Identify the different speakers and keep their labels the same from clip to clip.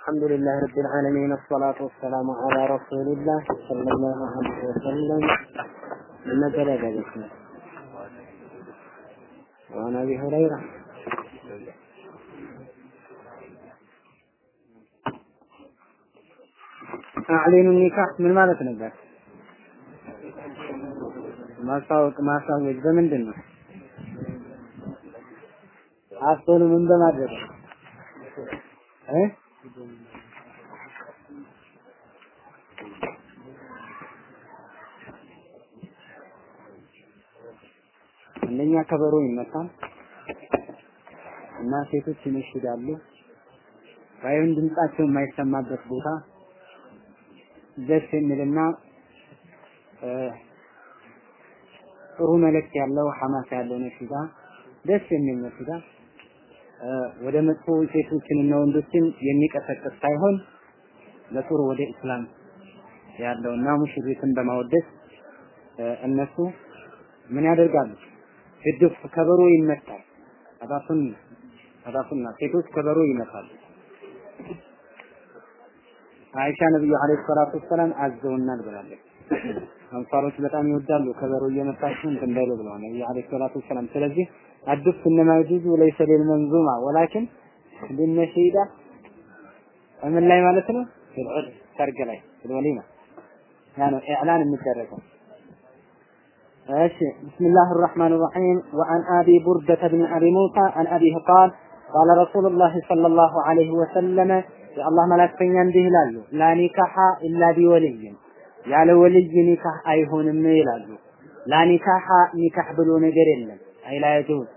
Speaker 1: الحمد لله رب العالمين الصلاة والسلام على رسول الله صلى الله عليه وسلم نزل ذلك وعن أبي هريرة አዕሊኑ ኒካህ ምን ማለት ነበር? ማሳወቅ ማሳወቅ በምንድን ነው? አስቶኑ ምን በማድረግ እ አንደኛ ከበሮ ይመታል እና ሴቶች ይነሽዳሉ። ባይሆን ድምጻቸው የማይሰማበት ቦታ ደስ የሚልና ጥሩ መልእክት ያለው ሐማስ ያለው ነሽዳ ደስ የሚል ነሽዳ ወደ መጥፎ ሴቶችንና ወንዶችን የሚቀሰቅስ ሳይሆን ለጥሩ ወደ እስላም ያለውና ሙሽሪትን በማወደስ እነሱ ምን ያደርጋሉ? ግድፍ ከበሮ ይመታል። አባሱን አባሱና ሴቶች ከበሮ ይመታሉ። አይሻ ነብዩ አለይሂ ሰላቱ ወሰላም አዘውናል ብላለች። አንሳሮች በጣም ይወዳሉ ከበሮ እየመታችሁ እንትን እንዳይሉ ብለዋል ነብዩ አለይሂ ሰላቱ ወሰላም። ስለዚህ አዱፍ እነማ ይጁዙ ለይሰ ሊልመንዙማ ወላኪን ሊነሺዳ ምን ላይ ማለት ነው? ሰርግ ላይ ፊልወሊማ ያ ነው ኢዕላን የሚደረገው። እሺ ብስሚላህ الرحمن الرحيم وعن أبي بردة بن أبي موسى عن أبيه قال قال رسول الله صلى الله عليه وسلم የአላህ መላእክተኛ እንዲህ ይላሉ ላ ኒካሐ ኢላ ቢወልይን ያለ ወልይ ኒካህ አይሆንም ይላሉ ላ ኒካሐ ኒካህ ብሎ ነገር የለም አይ ላ የጁዝ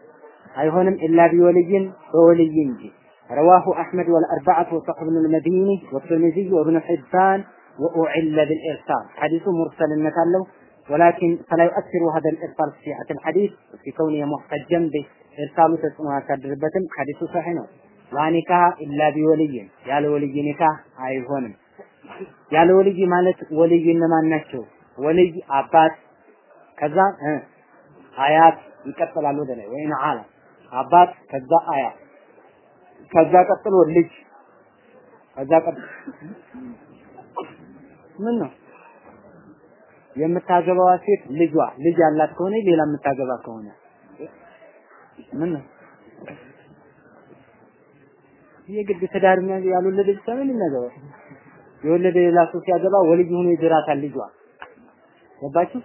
Speaker 1: አይሆንም ኢላ ቢወልይን በወልይ እንጂ رواه أحمد والأربعة وصحب بن المديني والترمذي وابن حبان وأعل بالإرسال حديث مرسل له ولكن فلا يؤثر هذا الإرسال في صحة الحديث في كونه محتجا بإرسال تسمى كدربة حديث صحيح ላኒካህ ኢላ ቢወልይን ያለ ወልይ ኒካህ አይሆንም። ያለ ወልይ ማለት ወልይ እነማን ናቸው? ወልይ አባት፣ ከዛ አያት ይቀጥላል ወደ ላይ ወይን አላ አባት፣ ከዛ አያት፣ ከዛ ቀጥሎ ልጅ፣ ከዛ ቀጥሎ ምን ነው የምታገባዋ ሴት ልጇ ልጅ ያላት ከሆነ ሌላ የምታገባ ከሆነ ምን የግድ ትዳር ያልወለደ ብቻ ነው የሚያገባው። የወለደ ሌላ ሰው ሲያገባ ወልይ ሆኖ ይድራታል ልጇ። ገባችሁ?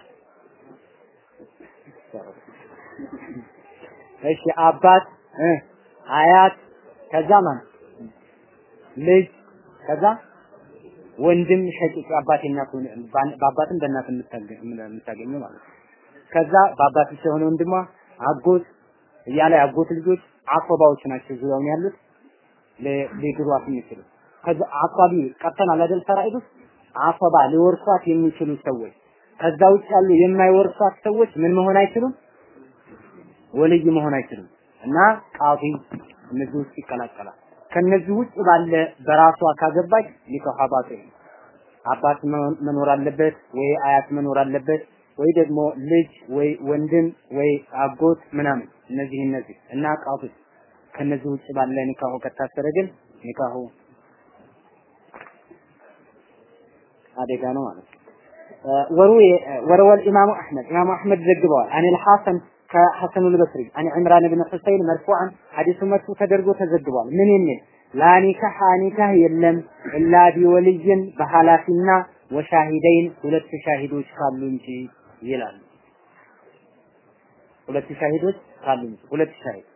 Speaker 1: እሺ አባት አያት ከዛ ማን ልጅ ከዛ ወንድም ሸቂቅ አባት እናት በአባትም በእናት የምታገኘው ማለት ነው። ከዛ በአባት ብቻ ወንድሟ አጎት እያለ አጎት ልጆች አቆባዎች ናቸው ዙሪያውን ያሉት ሊድሯት የሚችሉ ከዛ አቋቢ ቀጥተናል አይደል ፈራኢድ ውስጥ ሊወርሷት የሚችሉ ሰዎች። ከዛ ውጭ ያሉ የማይወርሷት ሰዎች ምን መሆን አይችሉም? ወልይ መሆን አይችሉም። እና ቃዲ እነዚህ ውስጥ ይቀላቀላል ከነዚህ ውጭ ባለ በራሷ ካገባች ኒካህ ባጢል አባት መኖር አለበት ወይ አያት መኖር አለበት ወይ ደግሞ ልጅ ወይ ወንድም ወይ አጎት ምናምን እነዚህ እነዚህ እና ቃዲ ከነዚህ ውጭ ባለ ኒካሁ ከታሰረ ግን ኒካሁ አደጋ ነው ማለት ነው። ወሩየ ወረወል ኢማሙ አሕመድ ኢማሙ አሕመድ ዘግበዋል። አን አልሐሰን ከሐሰኑ ልበስሪ አን ዕምራን ብን ሁሰይን መርፉዓን ሐዲሱ መርፉ ተደርጎ ተዘግቧል። ምን የሚል لا نكاح ኒካህ የለም إلا بولي በኃላፊና وشاهدين ሁለት ሻሂዶች ካሉ እንጂ ይላሉ። ሁለት ሻሂዶች ካሉ እንጂ ሁለት ሻሂድ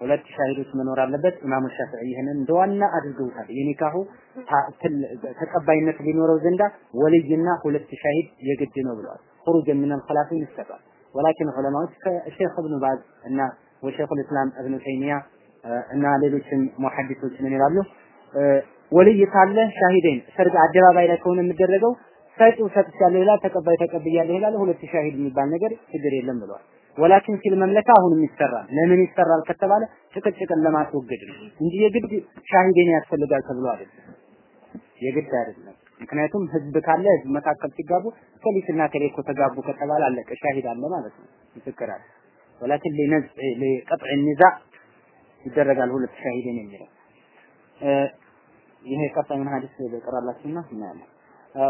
Speaker 1: ሁለት ሻሂዶች መኖር አለበት። ኢማሙ ሻፊዒ ይህንን እንደ ዋና አድርገውታል። የኒካሁ ተቀባይነት ሊኖረው ዘንዳ ወልይና ሁለት ሻሂድ የግድ ነው ብለዋል። خروج من الخلاف ይሰጣል። ولكن ዑለማዎች ከሼክ እብኑ ባዝ እና ወሼኹል ኢስላም እብኑ ተይሚያ እና ሌሎችም ሙሐዲሶች ምን ይላሉ? ወልይ ካለ ሻሂደኝ ሰርግ አደባባይ ላይ ከሆነ የሚደረገው ሰጪው ሰጥቻለሁ ይላል፣ ተቀባይ ተቀብያለሁ ይላል። ሁለት ሻሂድ የሚባል ነገር ችግር የለም ብለዋል። ወላኪን ፊል መምለካ አሁንም ይሰራል። ለምን ይሰራል ከተባለ ጭቅጭቅን ለማስወገድ ነው እንጂ የግድ ሻሂዴን ያስፈልጋል ተብሎ አይደለም። የግድ አይደለም። ምክንያቱም ህዝብ ካለ ህዝብ መካከል ሲጋቡ ከሊስና ከሌ እኮ ተጋቡ ከተባለ አለቀ፣ ሻሂድ አለ ማለት ነው። ምስክር አለ። ወላኪን ሊነዝ ሊቀጥዕ ኒዛ ይደረጋል ሁለት ሻሂድን የሚለው ይሄ ቀጣዩን ሐዲስ ልቀራላችሁና እናያለን።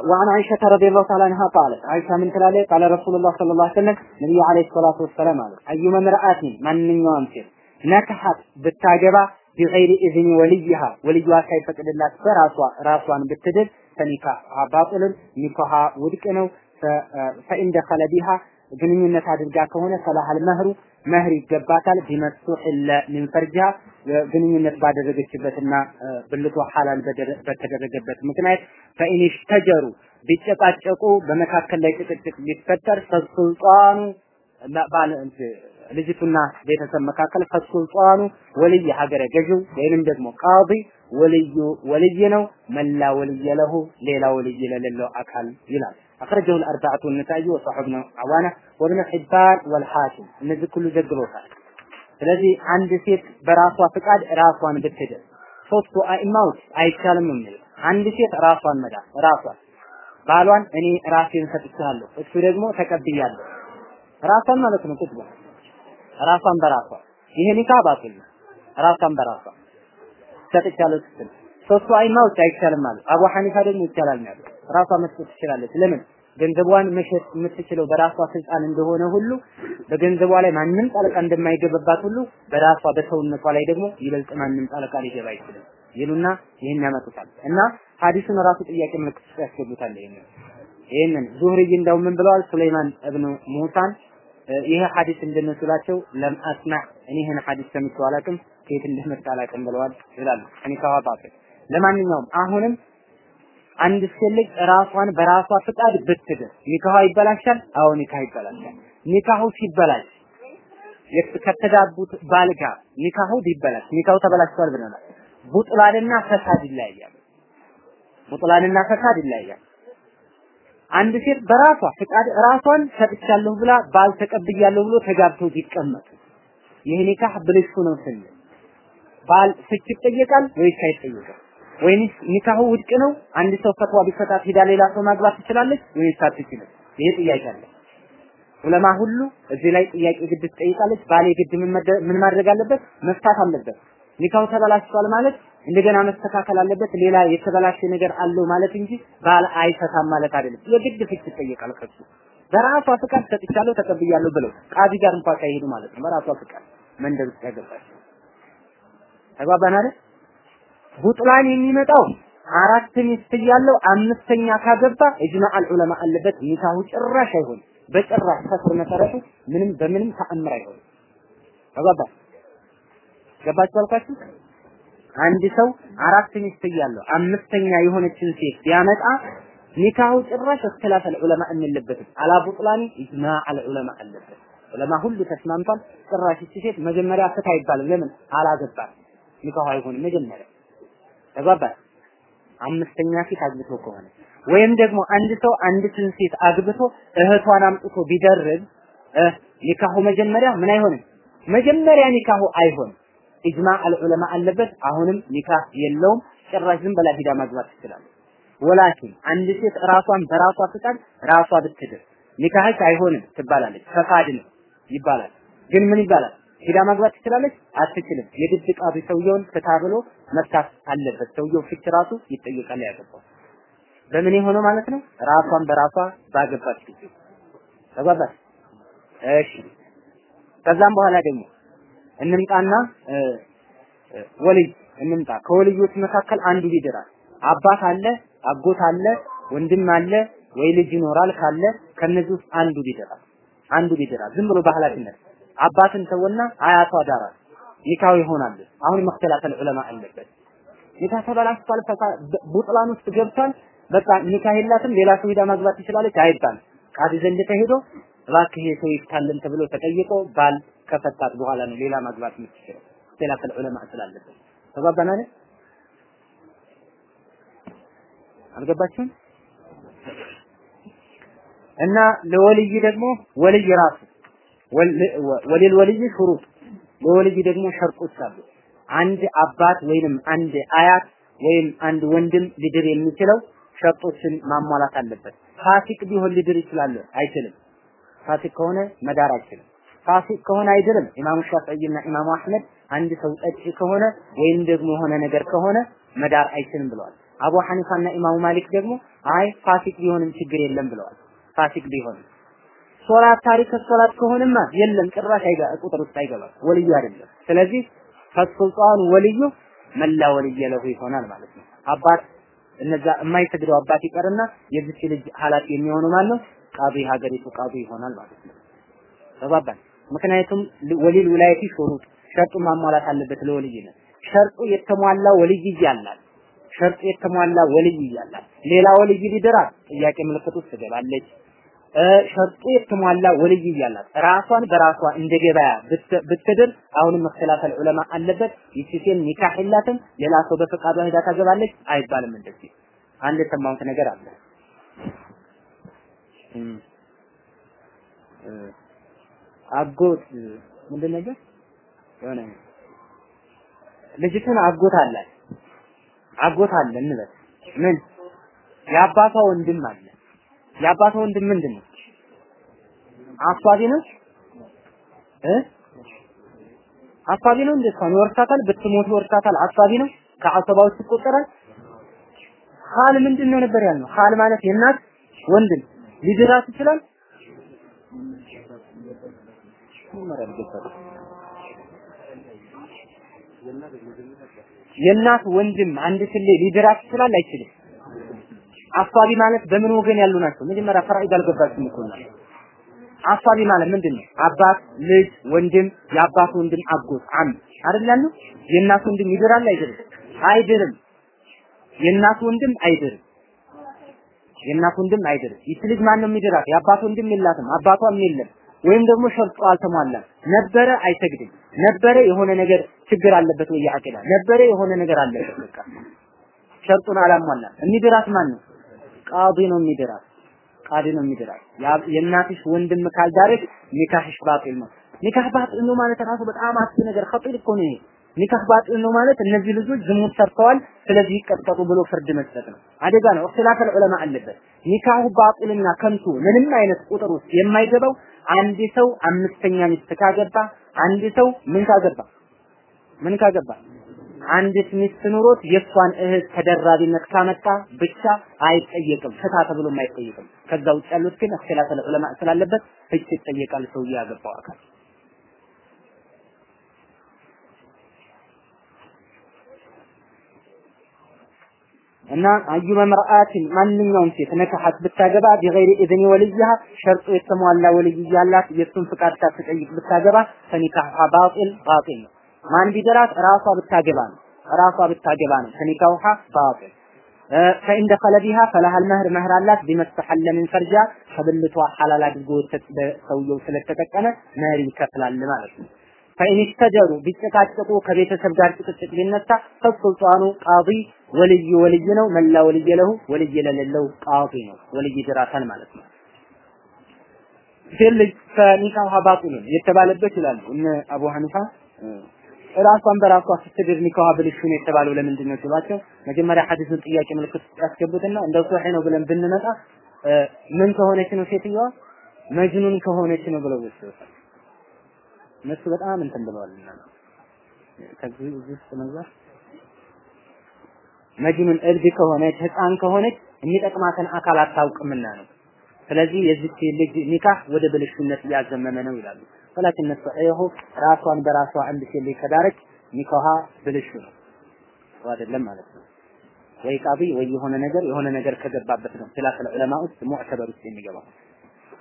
Speaker 1: وعن عائشة رضي الله تعالى عنها قالت عائشة من تلالي قال رسول الله صلى الله عليه وسلم نبي عليه الصلاة والسلام قال أيما امرأة من نيوم سير نكحت بالتاجبة بغير إذن وليها وليها كيف تدلات فراسوا راسوان ፈኒካህ ባጥልን ኒካሃ ውድቅ ነው። ፈኢን ደኸለ ቢሃ ግንኙነት አድርጋ ከሆነ ፈላሃል መህሩ መህር ይገባታል። ቢመስሑ ለሚን ፈርጅሃ ግንኙነት ባደረገችበትና ብልቷ ሐላል በተደረገበት ምክንያት ፈኢን ኢሽተጀሩ ቢጨቃጨቁ በመካከል ላይ ጭቅጭቅ ቢፈጠር ፈሱልጣኑ ልጅቱና ቤተሰብ መካከል ፈሱልጣኑ ወልይ ሀገረ ገዢው ወይንም ደግሞ ቃዲ ወልዩ ወልይ ነው መላ ወልይ ለሁ ሌላ ወልይ ለሌለው አካል ይላል أخرجه الأربعة والنسائي وصحاب ابن عوانة وابن حبان والحاكم እነዚህ ሁሉ ዘግበውታል። ስለዚህ አንድ ሴት በራሷ ፍቃድ ራሷን ብትድር ሶስቱ አኢማዎች አይቻልም የሚል አንድ ሴት ራሷን መዳር ራሷን ባሏን እኔ ራሴን ሰጥቻለሁ እሱ ደግሞ ተቀብያለሁ ራሷን ማለት ነው ቁጥባ ራሷን በራሷ። ይሄ ኒካ ነው ራሷን በራሷ። ሰጥቻለሁ ስትል። ሶስቱ አይማዎች አይቻልም ማለት። አቡ ሐኒፋ ደግሞ ይቻላል ነው ያሉት ራሷ መስጠት ትችላለች። ለምን? ገንዘቧን መሸጥ የምትችለው በራሷ ስልጣን እንደሆነ ሁሉ በገንዘቧ ላይ ማንም ጣልቃ እንደማይገባባት ሁሉ በራሷ በሰውነቷ ላይ ደግሞ ይበልጥ ማንም ጣልቃ ሊገባ አይችልም። ይሉና ይህን ያመጡታል። እና ሐዲሱን ራሱ ጥያቄ ምልክት ያስገቡታል። ይሄንን ይሄንን ዙህሪ እንደው ምን ብለዋል? ሱለይማን እብኑ ሙሳን ይሄ ሐዲስ እንደነሱላቸው ለም አስማዕ እኔ ይሄን ሐዲስ ሰምቼው አላውቅም ከየት እንደመጣ አላውቅም ብለዋል ይላሉ እኔ ካዋጣት ለማንኛውም አሁንም አንድ ሴት ልጅ ራሷን በራሷ ፍቃድ ብትድር ኒካሁ ይበላሻል? አዎ ኒካህ ይበላሻል። ኒካሁ ሲበላሽ ከተጋቡት ባል ጋር ኒካሁ ቢበላሽ ኒካሁ ተበላሽቷል ብለናል። ቡጥላንና ፈሳድ ይለያያል። ቡጥላንና ፈሳድ ይለያያል። አንድ ሴት በራሷ ፍቃድ ራሷን ሰጥቻለሁ ብላ ባል ተቀብያለሁ ብሎ ተጋብተው ቢቀመጡ ይህ ኒካህ ብልሹ ነው ስንል ባል ፍች ይጠየቃል ወይስ አይጠየቅም? ወይንስ ኒካሁ ውድቅ ነው? አንድ ሰው ፈትዋ ቢፈታት ሂዳ ሌላ ሰው ማግባት ትችላለች ወይስ አትችልም? ይሄ ጥያቄ አለ። ዑለማ ሁሉ እዚህ ላይ ጥያቄ ግድ ትጠይቃለች። ባሌ ግድ ምን ማድረግ አለበት? መፍታት አለበት። ኒካሁ ተበላሽቷል ማለት እንደገና መስተካከል አለበት። ሌላ የተበላሸ ነገር አለው ማለት እንጂ ባል አይፈታም ማለት አይደለም። የግድ ፍች ይጠየቃል ከሱ በራሷ ፍቃድ ሰጥቻለሁ ተቀብያለሁ ብለው ቃዲ ጋር እንኳን ሳይሄዱ ማለት ነው። በራሷ ፍቃድ መንደር ውስጥ ያገባች ተግባባን አይደል? ቡጥላን የሚመጣው አራት ሚስት እያለው አምስተኛ ካገባ ኢጅማዕ ዑለማ አለበት ኒካሁ ጭራሽ አይሆንም። በጭራሽ ከስር መሰረቱ ምንም በምንም ተአምር አይሆንም። ተግባባ ገባችሁ አልኳችሁ? አንድ ሰው አራት ሚስት እያለው አምስተኛ የሆነችን ሴት ቢያመጣ ኒካሁ ጭራሽ እክትላፍ ዑለማ እንለበትም። አላ ቡጥላኒ ኢጅማዕ ዑለማ አለበት። ዑለማ ሁሉ ተስማምቷል። ጭራሽ እቺ ሴት መጀመሪያ ፍታ አይባልም። ለምን አላገባም? ኒካሁ አይሆንም መጀመሪያ ተግባባ አምስተኛ ሴት አግብቶ ከሆነ ወይም ደግሞ አንድ ሰው አንዲትን ሴት አግብቶ እህቷን አምጥቶ ቢደርብ ኒካሁ መጀመሪያ ምን አይሆንም መጀመሪያ ኒካሁ አይሆንም ኢጅማዕ አልዑለማ አለበት አሁንም ኒካህ የለውም ጭራሽ ዝም ሂዳ ማግባት ትችላለች ወላኪን አንድ ሴት ራሷን በራሷ ፍቃድ ራሷ ብትድር ኒካህሽ አይሆንም ትባላለች ፈቃድ ነው ይባላል ግን ምን ይባላል ሂዳ ማግባት ትችላለች? አትችልም። የግድ ቃዲ ሰውየውን ፍታ ብሎ መፍታት አለበት። ሰውየው ፍች ራሱ ይጠየቃል ያገባው። በምን የሆነው ማለት ነው? ራሷን በራሷ ባገባች ጊዜ ተጓባች። እሺ ከዛም በኋላ ደግሞ እንምጣና ወልይ እንምጣ። ከወልዮች መካከል አንዱ ይድራል። አባት አለ፣ አጎት አለ፣ ወንድም አለ፣ ወይ ልጅ ይኖራል ካለ ከነዚህ ውስጥ አንዱ ይድራል። አንዱ ይድራል። ዝም ብሎ በኃላፊነት አባትን ተወና አያቷ ዳራት ኒካው ይሆናል። አሁን መክተላተል ዑለማ አለበት። ኒካህ ተበላሽቷል፣ ቡጥላን ውስጥ ገብቷል። በቃ ኒካህ የላትም ሌላ ሰው ሄዳ ማግባት ትችላለች አይባልም። ቃዲ ዘንድ ተሄዶ እባክህ ይሄ ሰው ይፍታልን ተብሎ ተጠይቆ ባል ከፈታት በኋላ ነው ሌላ ማግባት የምትችለው። መክተላተል ዑለማ ስላለበት ተባባን? አልገባችሁም? እና ለወልይ ደግሞ ወልይ ራሱ ወሊል ወልይ ሹሩጥ ለወልይ ደግሞ ሸርጦች አሉ። አንድ አባት ወይንም አንድ አያት ወይም አንድ ወንድም ሊድር የሚችለው ሸርጦችን ማሟላት አለበት። ፋሲቅ ቢሆን ሊድር ይችላል? አይችልም። ፋሲቅ ከሆነ መዳር አይችልም። ፋሲቅ ከሆነ አይድርም። ኢማሙ ሻፊዒና ኢማሙ አህመድ አንድ ሰው ጠጪ ከሆነ ወይም ደግሞ የሆነ ነገር ከሆነ መዳር አይችልም ብለዋል። አቡ ሐኒፋና ኢማሙ ማሊክ ደግሞ አይ ፋሲቅ ቢሆንም ችግር የለም ብለዋል። ፋሲቅ ቢሆንም ሶላት ታሪክ ሶላት ከሆነማ የለም ጭራሽ አይጋ ቁጥር ውስጥ አይገባም። ወልዩ አይደለም። ስለዚህ ፈሱልጣኑ ወልዩ መላ ወልየ ለሁ ይሆናል ማለት ነው። አባት እነዛ የማይሰግደው አባት ይቀርና የዚች ልጅ ኃላፊ የሚሆነው ማን ነው? ቃዲ ሀገሪቱ ቃዲ ይሆናል ማለት ነው። ተባባል። ምክንያቱም ወሊል ውላየቲ ሹሩጥ ሸርጡ ማሟላት አለበት ለወልይ ነው። ሸርጡ የተሟላ ወልይ እያላት ሸርጡ የተሟላ ወልይ እያላት ሌላ ወልይ ሊድራት ጥያቄ ምልክት ትገባለች። ሸርጡ የተሟላ ወልይ እያላት ራሷን በራሷ እንደ ገበያ ብትድር አሁንም መከላከል ዑለማ አለበት። ይቺ ሴት ኒካህ የላትም ሌላ ሰው በፈቃዷ ሄዳ ታገባለች አይባልም። እንደዚህ አንድ የሰማሁት ነገር አለ። አጎት ምንድን ነገር? የሆነ ልጅቱን አጎት አላት አጎት አለ እንበል። ምን? የአባቷ ወንድም አለ። የአባቷ ወንድም ምንድን ነው? አፋቢ ነው? እ? አፋቢ ነው እንዴ? እሷን ይወርሳታል? ብትሞት ይወርሳታል? አፋቢ ነው? ከአሰባዎች ይቆጠራል? ኻል ምንድን ነው ነበር ያልነው? ኻል ማለት የእናት ወንድም ሊድራት ይችላል የእናት ወንድም አንድ ስሌ ሊድራት ይችላል አይችልም? አፋቢ ማለት በምን ወገን ያሉ ናቸው? መጀመሪያ ፈራኢድ አልገባችም እኮ ነው። አፋቢ ማለት ምንድን ነው? አባት፣ ልጅ፣ ወንድም፣ የአባት ወንድም፣ አጎት፣ አም አይደል ነው? የእናት ወንድም ይድራል አይድርም? አይድርም። የእናት ወንድም አይድርም። የእናት ወንድም አይድርም። ይች ልጅ ማን ነው የሚድራት? የአባት ወንድም የላትም፣ አባቷም የለም። ወይም ደግሞ ሸርጡ አልተሟላም። ነበረ አይሰግድም፣ ነበረ የሆነ ነገር ችግር አለበት ወይ ያቂላ ነበረ የሆነ ነገር አለበት በቃ ሸርጡን አላሟላም። የሚድራት ማን ነው? ቃዲ ነው የሚድራት። ቃዲ ነው የሚድራት። የእናትሽ ወንድም ካልዳረሽ ኒካህሽ ባጢል ነው። ኒካህ ባጢል ነው ማለት ራሱ በጣም አስጊ ነገር ኸጢር እኮ ነው ኒካህ ባጢል ነው ማለት እነዚህ ልጆች ዝሙት ሰርተዋል፣ ስለዚህ ይቀጠጡ ብሎ ፍርድ መስጠት ነው። አደጋ ነው። እክትላፈል ዑለማ አለበት። ኒካሁ ባጢልና ከንቱ ምንም አይነት ቁጥር ውስጥ የማይገባው አንድ ሰው አምስተኛ ሚስት ካገባ አንድ ሰው ምን ካገባ ምን ካገባ አንዲት ሚስት ኑሮት የእሷን እህት ተደራቢነት ካመጣ ብቻ አይጠየቅም፣ ፍታ ተብሎም አይጠየቅም። ከዛ ውጭ ያሉት ግን اختلاف العلماء ስላለበት ፍች ይጠየቃል ሰውዬ ያገባው አካል። እና أيما امرأة ማንኛውም ሴት نكحت ብታገባ بغير إذن وليها ሸርጡ የተሟላ ወልይ ያላት የእሱን ፍቃድ ሳትጠይቅ ብታገባ فنكاحها باطل ባጢል ነው። ማን ቢደራት ራሷ ብታገባ ነው። ራሷ ብታገባ ነው። فنكاحها باطل فإن دخل بها فلها المهر መህር አላት بما استحل من فرجها ከብልቷ ሐላል አድርጎ ሰውየው ስለተጠቀመ መህር ይከፍላል ማለት ነው። فإن اشتجروا ቢጨቃጨቁ ከቤተሰብ ጋር ጭቅጭቅ ቢነሳ فالسلطان ቃዲ ወልይ ወልይ ነው። من لا ولي له ወልይ ለሌለው ቃዲ ነው። ወልይ ድራታል ማለት ነው። ሴት ልጅ ከኒካህ ባጢል የተባለበት ይላሉ እነ አቡ ሐኒፋ ራሷን በራሷ ስትድር ኒካህ ብልሹ ነው የተባለው ለምንድን ነው ሲሏቸው መጀመሪያ ሐዲሱን ጥያቄ ምልክት ያስገቡትና እንደው ሶሒህ ነው ብለን ብንመጣ ምን ከሆነች ነው ሴትዮዋ መጅኑን ከሆነች ነው እነሱ በጣም እንትን ብለዋልና ከዚህ እዚህ ውስጥ መግባት መጅኑን እብድ ከሆነች ህፃን ከሆነች የሚጠቅማትን አካል አታውቅምና ነው። ስለዚህ የዚች ልጅ ኒካህ ወደ ብልሹነት እያዘመመ ነው ይላሉ። ወላኪን ነሰይሁ ራሷን በራሷ አንድ ሴት ልጅ ከዳረች ኒካሃ ብልሹ ነው አይደለም ማለት ነው። ወይ ቃቢ ወይ የሆነ ነገር የሆነ ነገር ከገባበት ነው ኺላፍ ዑለማ ውስጥ ሙዕተበር ውስጥ የሚገባው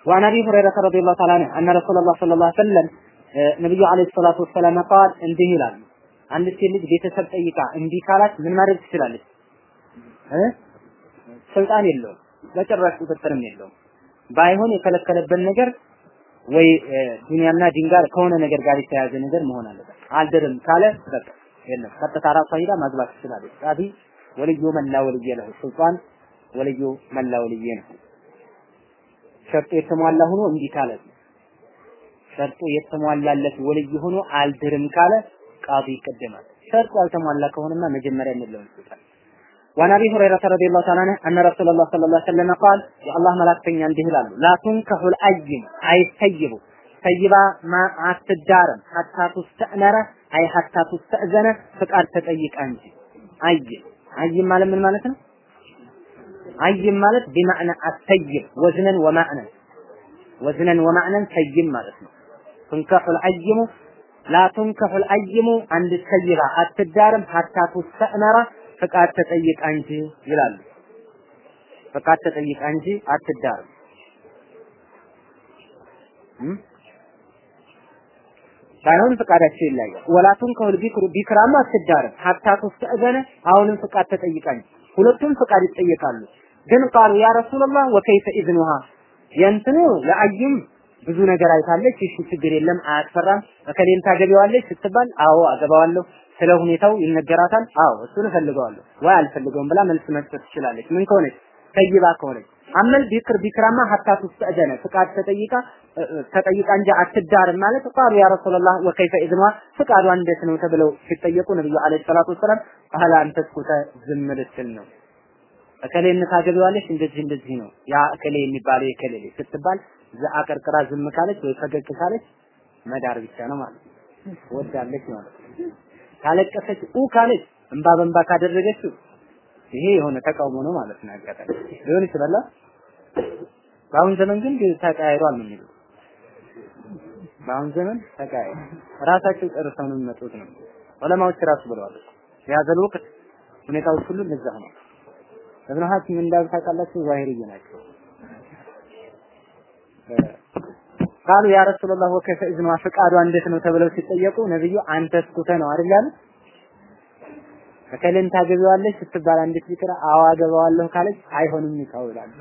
Speaker 1: وعن ابي هريره رضي الله تعالى عنه ان رسول الله صلى الله عليه وسلم ነብዩ አለይሂ ሰላቱ ወሰላም ቃል እንዲህ ይላሉ አንድ ሴት ልጅ ቤተሰብ ጠይቃ እምቢ ካላት ምን ማድረግ ትችላለች? ስልጣን የለውም በጭራሽ ቁጥጥርም የለውም። ባይሆን የከለከለበት ነገር ወይ ዱንያና ዲን ጋር ከሆነ ነገር ጋር የተያያዘ ነገር መሆን አለበት። አልድርም ካለ በቃ የለም። ቀጥታ ራሷ ሂዳ ማግባት ትችላለች። ቃዲ ወልዩ መላ ወልየ ለሁ ሱልጣን ወልዩ መላ ወልየ ነው። ሸርጡ የተሟላ ሆኖ እምቢ ካለ ሸርጡ የተሟላለት ወልይ ሆኖ አልድርም ካለ ቃዲ ይቀደማል። ሸርጡ ያልተሟላ ከሆነማ መጀመሪያ የሚለውን ይሰጣል። وعن ابي هريره رضي الله تعالى عنه ان رسول الله صلى الله عليه وسلم قال يا الله ملاكتኛ እንዲህ ይላሉ لا تنكح الايم اي سيب سيبا ما አትዳርም حتى تستأنر اي حتى تستأذن ፍቃድ ተጠይቃ እንጂ አይም አይም ማለት ምን ማለት ነው አይም ማለት بمعنى السيب وزنا ومعنى وزنا ومعنى سيب ማለት ነው ትንከሑል አይሙ ላ ትንከሑል አይሙ አንድ ሰይባ አትዳርም ሐታ ቱስተእነረ ፍቃድ ተጠይቃ እንጂ ይላሉ። ፍቃድ ተጠይቃ እንጂ አትዳርም። ሳይሆን ፍቃዳቸው ይለያል። ወላቱን ከሁል ቢክሩ ቢክራማ አትዳርም ሀታ ተስተእዘነ አሁንም ፍቃድ ተጠይቃኝ ሁለቱም ፍቃድ ይጠየቃሉ። ግን ቃሉ ያ ረሱላህ ወከይፈ ኢዝኑሃ የእንትኑ ለአይም ብዙ ነገር አይታለች። እሺ ችግር የለም አያስፈራም። እከሌን ታገቢዋለች ስትባል አዎ አገባዋለሁ። ስለ ሁኔታው ይነገራታል። አዎ እሱን እፈልገዋለሁ ወይ አልፈልገውም ብላ መልስ መስጠት ትችላለች። ምን ከሆነች ሰይባ ከሆነች አመል ቢክር ቢክራማ ሀታ ትስተእዘነ ፍቃድ ተጠይቃ ተጠይቃ እንጂ አትዳርም ማለት ቃሉ ያ ረሱላህ ወከይፈ ኢዝኗ ፍቃዷ እንዴት ነው ተብለው ሲጠየቁ ነብዩ አለይሂ ሰላቱ ወሰላም አህላ አንተ ስኩተ ዝም ልትል ነው እከሌን ታገቢዋለሽ እንደዚህ እንደዚህ ነው ያ እከሌ የሚባለው የከሌ ስትባል አቀርቅራ ዝም ካለች ወይ ፈገግ ካለች መዳር ብቻ ነው ማለት ነው። ወዳለች ማለት ካለቀሰች ኡ ካለች እንባ በንባ ካደረገችው ይሄ የሆነ ተቃውሞ ነው ማለት ነው። አጋጣሚ ሊሆን ይችላል። በአሁን ዘመን ግን ተቀያይሯል ነው የሚሉት። በአሁን ዘመን ተቀያይሯል። ራሳቸው ጨርሰው ነው የሚመጡት ነው ዑለማዎች ራሱ ብለዋል። የያዘል ወቅት ሁኔታዎች ሁሉ እንደዛ ነው። እብነ ሐኪም እንዳሉ ታውቃላችሁ፣ ዛሂርዬ ናቸው። ቃሉ ያ ረሱላህ ወከፈ ኢዝኗ ፍቃዷ እንዴት ነው ተብለው ሲጠየቁ ነብዩ አንተ እስኩተ ነው አይደል ያሉት? እከሌን ታገቢዋለሽ ስትባል አንዲት ቢቅራ አዎ አገባዋለሁ ካለች አይሆንም ይቃውላሉ።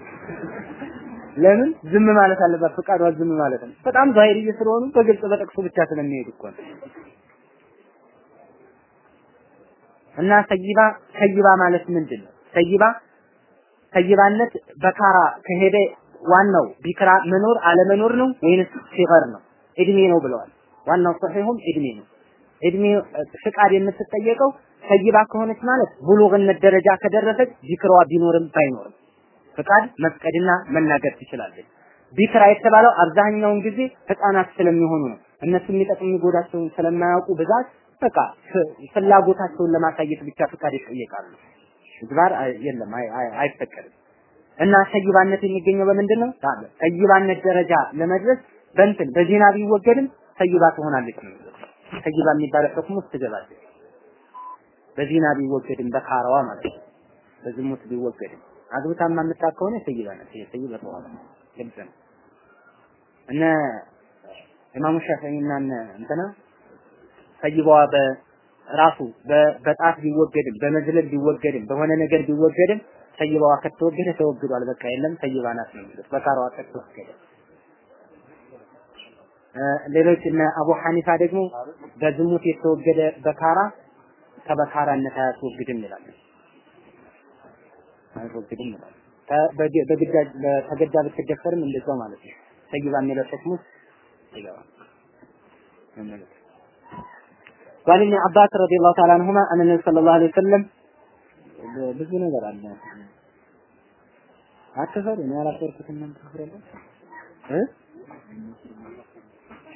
Speaker 1: ለምን ዝም ማለት አለባት? ፍቃዷ ዝም ማለት ነው። በጣም ዛሂርዬ ስለሆኑ በግልጽ በጠቅሶ ብቻ ስለሚሄድ እኮ ነው። እና ሰይባ ሰይባ ማለት ምንድን ነው? ሰይባ ሰይባነት በካራ ከሄደ ዋናው ቢክራ መኖር አለመኖር ነው ወይንስ ሲገር ነው? እድሜ ነው ብለዋል። ዋናው ሰሒሁም እድሜ ነው። እድሜ ፍቃድ የምትጠየቀው ሰይባ ከሆነች ማለት ብሉግነት ደረጃ ከደረሰች ቢክሯ ቢኖርም ባይኖርም ፍቃድ መፍቀድና መናገር ትችላለች። ቢክራ የተባለው አብዛኛውን ጊዜ ህፃናት ስለሚሆኑ ነው። እነሱ የሚጠቅም የሚጎዳቸውን ስለማያውቁ ብዛት በቃ ፍላጎታቸውን ለማሳየት ብቻ ፍቃድ ይጠየቃሉ። ምግባር የለም አይፈቀድም። እና ሰይባነት የሚገኘው በምንድን ነው? ሰይባነት ደረጃ ለመድረስ በእንትን በዜና ቢወገድም ሰይባ ትሆናለች ነው። ሰይባ የሚባለው ሕክም ውስጥ ትገባለች። በዜና ቢወገድም በካራዋ ማለት ነው። በዝሙት ቢወገድም አግብታማ የምታውቅ ከሆነ ሰይባ ነች። ሰይባ ትሆናለች። ግልጽ ነው። እነ ኢማሙ ሻፊዒና እንትና ሰይባዋ በራሱ በጣት ቢወገድም በመዝለል ቢወገድም በሆነ ነገር ቢወገድም ሰይባዋ ከተወገደ ተወግዷል። በቃ የለም ሰይባ ናት ነው የሚሉት። በካራዋ ከተወገደ ሌሎች እነ አቡ ሐኒፋ ደግሞ በዝሙት የተወገደ በካራ ከበካራነት አያስወግድም ይላሉ። አያስወግድም ይላሉ። በግዳጅ ተገዳ ብትደፈርም እንደዛው ማለት ነው። ሰይባ የሚለው ሕክም ውስጥ ይገባል። وعن ابن عباس رضي الله تعالى عنهما أن النبي صلى الله عليه وسلم ብዙ ነገር አለ። አትፈሩ ነው ያላፈርኩት እናንተ ትፈራለህ እ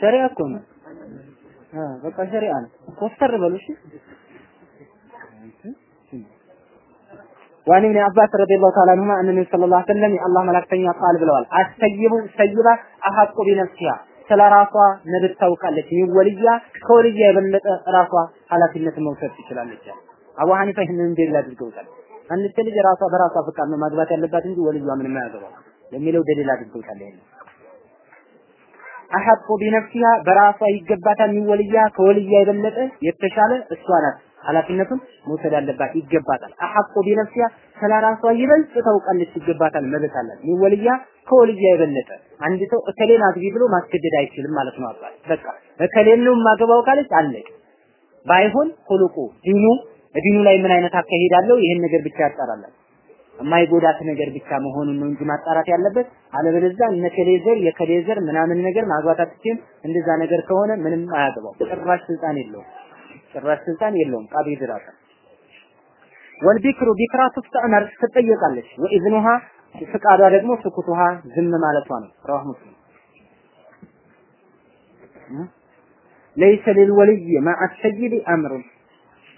Speaker 1: ሸሪዓ እኮ ነው። አ በቃ ሸሪዓ ነው። ኮስተር በሉ እሺ። وعن ابن عباس رضي الله تعالى عنهما أن النبي صلى الله عليه وسلم الله ملاكتني قال بلوال السيب سيبة ስለ ራሷ ነብር ታውቃለች። ይህ ወልያ ከወልያ የበለጠ ራሷ ኃላፊነት መውሰድ ትችላለች። አቡ ሐኒፋ ይህንን እንደሌላ አድርገውታል። አንዲት ልጅ ራሷ በራሷ ፍቃድ ነው ማግባት ያለባት እንጂ ወልዩዋ ምንም አያገባው የሚለው ደሊል አድርገውታል። ይሄን አሐቁ ቢነፍሲሃ በራሷ ይገባታል። የሚወልያ ከወልያ የበለጠ የተሻለ እሷ ናት። ኃላፊነቱን መውሰድ አለባት፣ ይገባታል። አሐቁ ቢነፍሲሃ ስለ ራሷ ይበልጥ ታውቃለች፣ ይገባታል፣ መብት አላት። የሚወልያ ከወልያ የበለጠ አንድ ሰው እከሌን አግቢ ብሎ ማስገደድ አይችልም ማለት ነው። አባት በቃ እከሌን ነው የማገባው ካለች አለቅ ባይሆን ሁሉቁ ዲኑ ዲኑ ላይ ምን አይነት አካሄድ አለው? ይሄን ነገር ብቻ ያጣራላል። የማይጎዳት ነገር ብቻ መሆኑን ነው እንጂ ማጣራት ያለበት። አለበለዚያ እነ ከሌ ዘር የከሌ ዘር ምናምን ነገር አትችልም። እንደዛ ነገር ከሆነ ምንም አያገባው። ጭራሽ ስልጣን የለውም። ጭራሽ ስልጣን የለውም። ቃዲ ድራታ ወልቢክሩ ቢክራ ትስተዕመር ትጠየቃለች። ወኢዝኑሃ ፍቃዷ ደግሞ ስኩቱሃ ዝም ማለቷ ነው። ረዋህ ሙስሊም ለይሰ ሊልወልይ መዐ ሰይድ አምሩን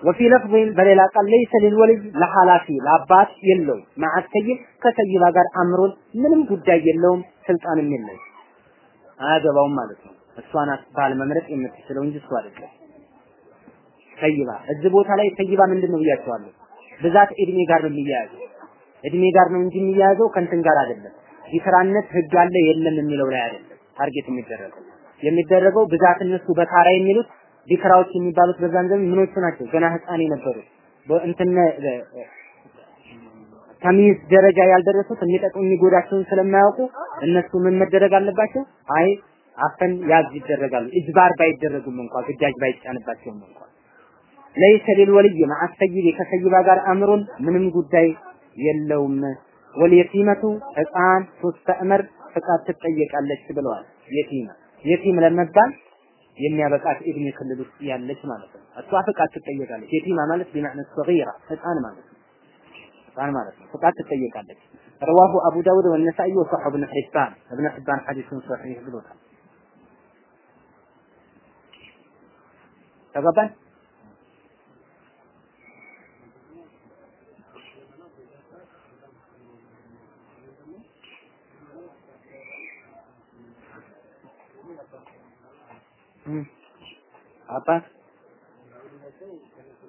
Speaker 1: ወፊ ለፍዝን በሌላ ቃል ለይሰ ሊልወልይ ለሐላፊ ለአባት የለውም ሰይድ ከሰይባ ጋር أمر ምንም ጉዳይ የለውም ስልጣንም የለውም አያገባውም ማለት ነው። እሷ ናት ባል መምረጥ የምትችለው እንጂ እሱ አይደለም። ሰይባ እዚህ ቦታ ላይ ሰይባ ምንድን ነው ብያቸዋለሁ። ብዛት እድሜ ጋር ነው የሚያያዘው። እድሜ ጋር ነው እንጂ የሚያያዘው ከንትን ጋር አይደለም። ይስራነት ህግ አለ የለም የሚለው ላይ አይደለም target የሚደረገው የሚደረገው ብዛት እነሱ በታራ የሚሉት ቢክራዎች የሚባሉት በዛን ዘመን ምኖቹ ናቸው? ገና ህፃን የነበሩት በእንትን ተሚዝ ደረጃ ያልደረሱት የሚጠቅሙ የሚጎዳቸውን ስለማያውቁ እነሱ ምን መደረግ አለባቸው? አይ አፈን ያዝ ይደረጋሉ። ኢጅባር ባይደረጉም እንኳ ግዳጅ ባይጫንባቸውም እንኳ ለይሰ ሊልወልይ ሰይድ ከሰይባ ጋር አምሩን ምንም ጉዳይ የለውም። ወልየቲመቱ ህፃን ሶስት እመር ፍቃድ ትጠየቃለች ብለዋል። የቲመ የቲም ለመባል የሚያበቃት እድሜ ክልል ውስጥ ያለች ማለት ነው። እሷ ፍቃድ ትጠየቃለች። የቲማ ማለት ቢመዕነ ሰጊራ ህፃን ማለት ነው። ህፃን ማለት ነው። ፍቃድ ትጠየቃለች። ረዋሁ አቡ ዳውድ ወነሳኢ ወሰሐ ኢብኑ ሒባን ኢብኑ ሒባን ሐዲሱን ሰሒህ ብሎታል። ተገባን? አባት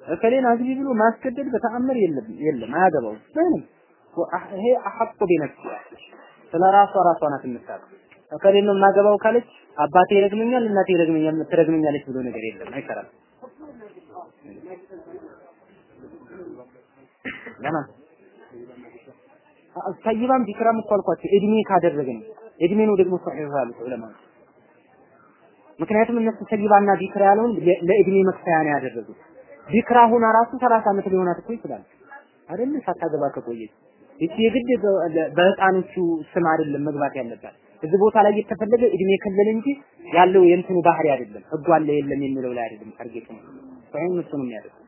Speaker 1: እከሌን አግቢ ብሎ ማስገደድ በተአምር የለም የለም አያገባውም። ምንም ይሄ አሐቁ ቢነፍሲ ስለ ራሷ ራሷ ናት የምታውቀው። እከሌን ነው የማገባው ካለች አባቴ ይረግመኛል እናቴ ይረግመኛል ትረግመኛለች ብሎ ነገር የለም አይሰራም። ለማ ሰይባም ቢክራም እኮ አልኳቸው። እድሜ ካደረግን እድሜ ነው ደግሞ ሶሒህ ያሉት ዑለማ ምክንያቱም እነሱ ሰይባና ቢክራ ያለውን ለእድሜ መክፈያ ነው ያደረጉት። ቢክራ ሆና ራሱ 30 ዓመት ሊሆናት እኮ ይችላል። አይደል? ሳታገባ ከቆየች። እቺ የግድ በህፃኖቹ ስም አይደለም መግባት ያለባት። እዚህ ቦታ ላይ የተፈለገ እድሜ ክልል እንጂ ያለው የእንትኑ ባህሪ አይደለም። ህጉ አለ የለም የሚለው ላይ አይደለም target ነው ሳይሆን እሱ ነው የሚያደርገው።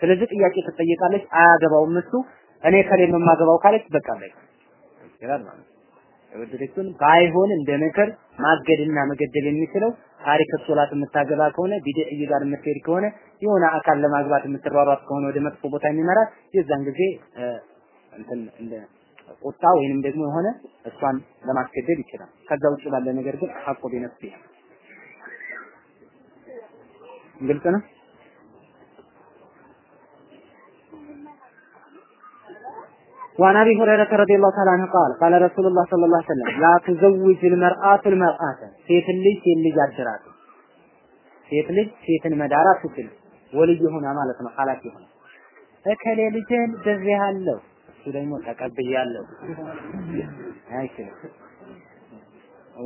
Speaker 1: ስለዚህ ጥያቄ ትጠየቃለች። አያገባውም እሱ። እኔ ከሌ ነው የማገባው ካለች በቃ ላይ ይላል ማለት የወደደችውን ባይሆን እንደ ማገድና መገደብ የሚችለው ታሪክ ሶላት የምታገባ ከሆነ ቢድዒ ጋር የምትሄድ ከሆነ የሆነ አካል ለማግባት የምትሯሯጥ ከሆነ ወደ መጥፎ ቦታ የሚመራት የዛን ጊዜ እንትን እንደ ቁጣ ወይንም ደግሞ የሆነ እሷን ለማስገደድ ይችላል። ከዛ ውጭ ባለ ነገር ግን ሐቆ ቢነፍሲ ግልጽ ነው። وعن ابي هريره رضي الله تعالى عنه قال قال رسول الله صلى الله عليه وسلم لا تزوج المرأة المرأة ሴት ልጅ ሴት ልጅ አድራት ሴት ልጅ ሴትን መዳር አትችልም ወልይ ሆና ማለት ነው ሐላፊ ሆና እከሌ ልጅን በዚህ አለው እሱ ደግሞ ተቀብያለሁ አይችልም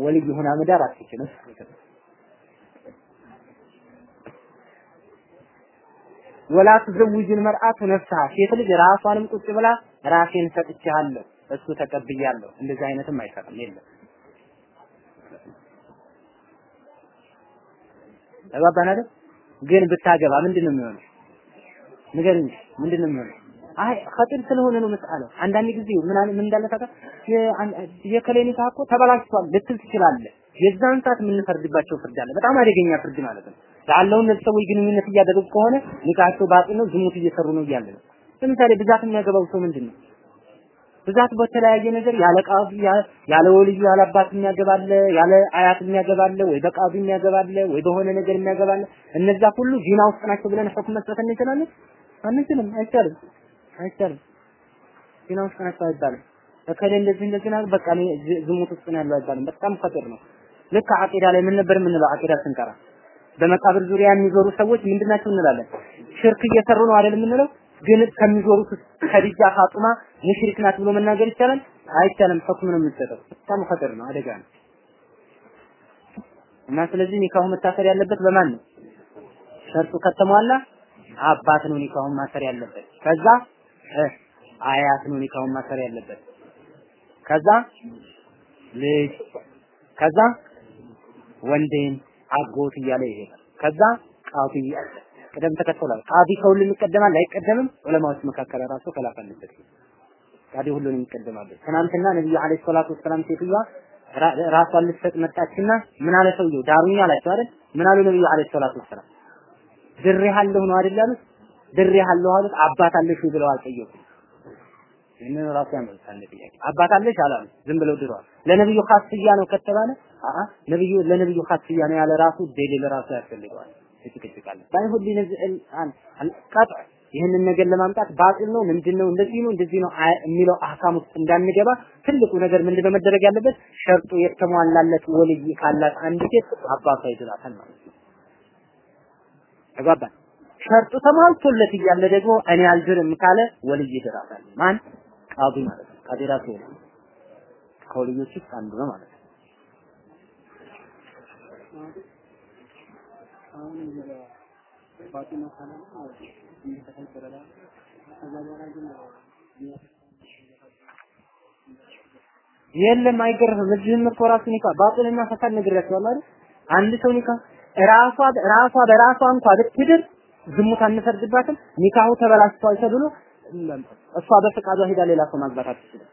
Speaker 1: ወልይ ሆና መዳር አትችልም ወላ ትዘውጅ المرأة ነፍስሃ ሴት ልጅ ራሷንም ቁጭ ብላ ራሴን ሰጥቻለሁ እሱ ተቀብያለሁ። እንደዚህ አይነትም አይሰጥም የለም። ተባባን አይደል? ግን ብታገባ ምንድን ነው የሚሆነው? ንገረኝ ምንድን ነው የሚሆነው? አይ ኸጢር ስለሆነ ነው መስአለው አንዳንድ ጊዜ ምን ምን እንዳለ ታውቃ የከሌኒ እኮ ተበላሽቷል ልትል ትችላለህ። የዛን ሰዓት የምንፈርድባቸው ፍርድ አለ። በጣም አደገኛ ፍርድ ማለት ነው። ለአለው እነዚህ ግንኙነት እያደረጉ ከሆነ ኒካቸው ባጢል ነው ዝሙት እየሰሩ ነው እያለ ነው ለምሳሌ ብዛት የሚያገባው ሰው ምንድን ነው ብዛት በተለያየ ነገር ያለ ቃዲ ያለ ወልዩ ያለ አባት የሚያገባለ ያለ አያት የሚያገባለ ወይ በቃዲ የሚያገባለ ወይ በሆነ ነገር የሚያገባለ እነዛ ሁሉ ዚና ውስጥ ናቸው ብለን ሁክም መስጠት እንችላለን? አንችልም አይቻልም አይቻልም። ዚና ውስጥ ናቸው አይባልም። እከሌ እንደዚህ እንደዚህ ነው በቃ ዝሙት ውስጥ ነው ያለው አይባልም። በጣም ፈጥር ነው። ልክ አቂዳ ላይ ምን ነበር የምንለው? አቂዳ ስንቀራ በመቃብር ዙሪያ የሚዞሩ ሰዎች ምንድናቸው እንላለን? ሽርክ እየሰሩ ነው አይደል የምንለው ግን ከሚዞሩት ከዲጃ ፋጡማ ሙሽሪክ ናት ብሎ መናገር ይቻላል? አይቻልም። ሁክም ነው የምትሰጠው በጣም ኸጠር ነው። አደጋ ነው። እና ስለዚህ ኒካሁ መታሰር ያለበት በማን ነው? ሸርጡ ከተሟላ አባት ነው ኒካሁን ማሰር ያለበት። ከዛ አያት ነው ኒካሁን ማሰር ያለበት። ከዛ ልጅ ከዛ ወንድም አጎት እያለ ይሄዳል። ከዛ ቃዲ ቅደም ተከተላል ቃዲ ከሁሉም ይቀደማል? አይቀደምም። ዑለማዎች መካከል ራሱ ከላፍ አለበት። ቃዲ ሁሉንም ይቀደማሉ። ትናንትና ነብዩ አለይሂ ሰላቱ ወሰላም ሴትዮዋ ራሷን ልትሰጥ መጣችና ምን አለ ሰውየው? ዳሩኝ አላቸው አይደል? ምን አሉ ነብዩ አለይሂ ሰላቱ ወሰላም? ድሬሃለሁ ነው አይደል ያሉት? ድሬሃለሁ አሉት። አባት አለሽ ብለው አልጠየቁም። ይህንን ራሱ ያመልሳል ጥያቄ አባት አለሽ አላሉ። ዝም ብለው ድረዋል። ለነብዩ ኻስያ ነው ከተባለ አአ ነብዩ ለነብዩ ኻስያ ነው ያለ ራሱ ደሊል ራሱ ያስፈልገዋል ይጭቅጭቃል ባይሁን ሊነዝል አን ቀጥዕ ይህንን ነገር ለማምጣት ባጢል ነው ምንድነው እንደዚህ ነው እንደዚህ ነው የሚለው አህካም ውስጥ እንዳንገባ ትልቁ ነገር ምንድነው መደረግ ያለበት? ሸርጡ የተሟላለት ወልይ ካላት አንድ ሴት አባቷ ይድራታል ማለት ነው። ተግባባን? ሸርጡ ተሟልቶለት እያለ ደግሞ እኔ አልድርም ካለ ወልይ ይድራታል ማን? ቃዲ ማለት ነው። ቃዲ ራሱ ከወልዮች ውስጥ አንዱ ነው ማለት ነው የለም አይገርምም። እዚህም እኮ ራሱ ኒካ ባጥልና ፈሳድ ነግሬያቸዋለሁ አይደል? አንድ ሰው ኒካ ራሷ ራሷ በራሷ እንኳ ብትድር ዝሙት አንፈርድባትም። ኒካሁ ተበላሽቷል ተብሎ እሷ በፈቃዷ ሄዳ ሌላ ሰው ማግባት አትችልም።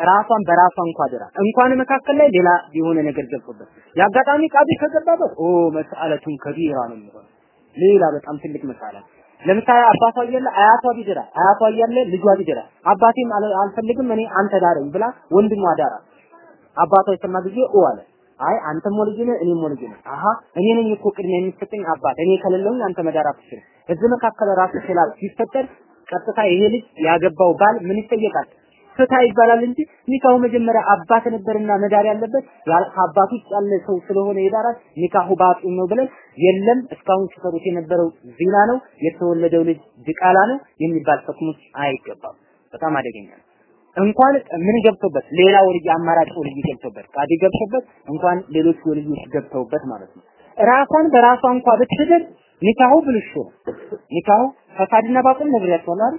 Speaker 1: ራሷን በራሷ እንኳ ድራ እንኳን መካከል ላይ ሌላ የሆነ ነገር ገብቶበት የአጋጣሚ ቃዲ ከገባበት ኦ መስአለቱን ከቢራ ነው የሚሆነው። ሌላ በጣም ትልቅ መሳላ ለምሳሌ አባቷ እያለ አያቷ ቢድራ አያቷ እያለ ልጇ ቢድራ አባቴም አልፈልግም እኔ አንተ ዳረኝ ብላ ወንድሟ ዳራ አባቷ የሰማ ጊዜ ኦ አለ። አይ አንተም ወልጅ ነህ እኔም ወልጅ ነህ። አሀ እኔ ነኝ እኮ ቅድሚያ የሚሰጠኝ አባት። እኔ ከሌለውኝ አንተ መዳር አትችልም። እዚህ መካከል ራሱ ኺላፍ ሲፈጠር ቀጥታ ይሄ ልጅ ያገባው ባል ምን ይጠየቃል ፍታ ይባላል እንጂ ኒካሁ መጀመሪያ አባት ነበርና መዳር ያለበት ከአባቱ ውጭ ያለ ሰው ስለሆነ የዳራት ኒካሁ ባጢል ነው ብለን የለም እስካሁን ሲሰሩት የነበረው ዚና ነው የተወለደው ልጅ ድቃላ ነው የሚባል ውስጥ አይገባም። በጣም አደገኛ ነው። እንኳን ምን ገብቶበት ሌላ ወልይ አማራጭ ወልይ ገብቶበት ቃዲ ገብቶበት እንኳን ሌሎች ወልዮች ገብተውበት ማለት ነው። ራሷን በራሷ እንኳ ብትድር ኒካሁ ብልሹ ነው። ኒካሁ ፈሳድና ባጢል ነግሬያቸዋለሁ አይደል?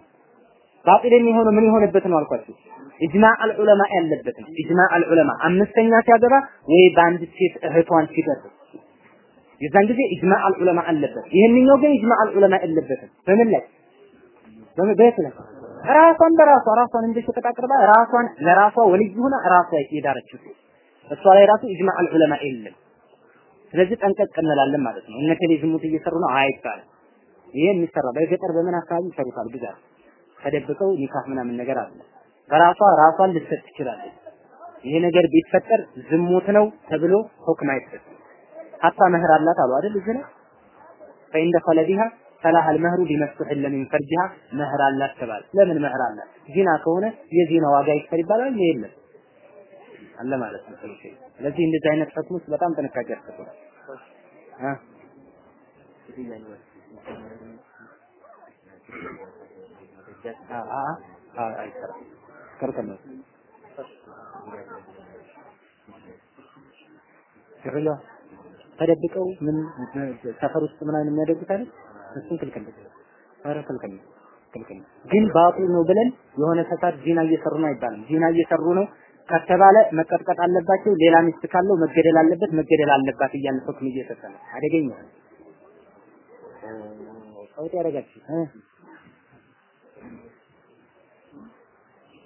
Speaker 1: ባጢል የሚሆነው ምን የሆነበት ነው አልኳችሁ። ኢጅማዕ አልዑለማ ያለበት ነው። ኢጅማዕ አልዑለማ አምስተኛ ሲያገባ ወይ በአንድ ሴት እህቷን ሲደርስ የዛን ጊዜ ኢጅማዕ አልዑለማ አለበት። ይህንኛው ግን ኢጅማዕ አልዑለማ የለበትም። በምን ላይ በቤት ላይ ራሷን በራሷ ራሷን አቅርባ ራሷን ለራሷ ወልይ ሆና ራሷ የዳረችው እሷ ላይ ራሱ ኢጅማዕ አልዑለማ የለም። ስለዚህ ጠንቀቅ እንላለን ማለት ነው። እነ ከሌ ዝሙት እየሰሩ ነው አይባልም። ይሄ የሚሰራ በገጠር በምን አካባቢ ይሰሩታል ብዛት ተደብቀው ኒካህ ምናምን ነገር አለ። በራሷ ራሷን ልትሰጥ ትችላለች። ይሄ ነገር ቢፈጠር ዝሙት ነው ተብሎ ሁክም አይሰጥም። ሀታ መህር አላት አሉ አይደል እዚህ ላይ ፈኢን ደኸለ ቢሃ ፈላህ አልመህሩ ሊመስሕለ ሚን ፈርጅሃ መህር አላት ተባለ። ለምን መህር አላት? ዚና ከሆነ የዚና ዋጋ ይክፈል ይባላል? የለም አለ ማለት ነው። ስለዚህ እንደዚህ አይነት ህክም በጣም ጥንቃቄ ያስፈልጋል። አ አይሰራም። ክልክል ነው። ተደብቀው ምን ሰፈር ውስጥ ምናምን የሚያደርጉት አይደል? እሱን ክልክል ኧረ ክልክል ክልክል ግን ባጢል ነው ብለን የሆነ ፈሳድ ዚና እየሰሩ ነው አይባልም። ዚና እየሰሩ ነው ከተባለ መቀጥቀጥ አለባቸው። ሌላ ሚስት ካለው መገደል አለበት፣ መገደል አለባት እያለ ሁክም እየሰጠ ነው። አደገኛ ሰውት ያደርጋችሁ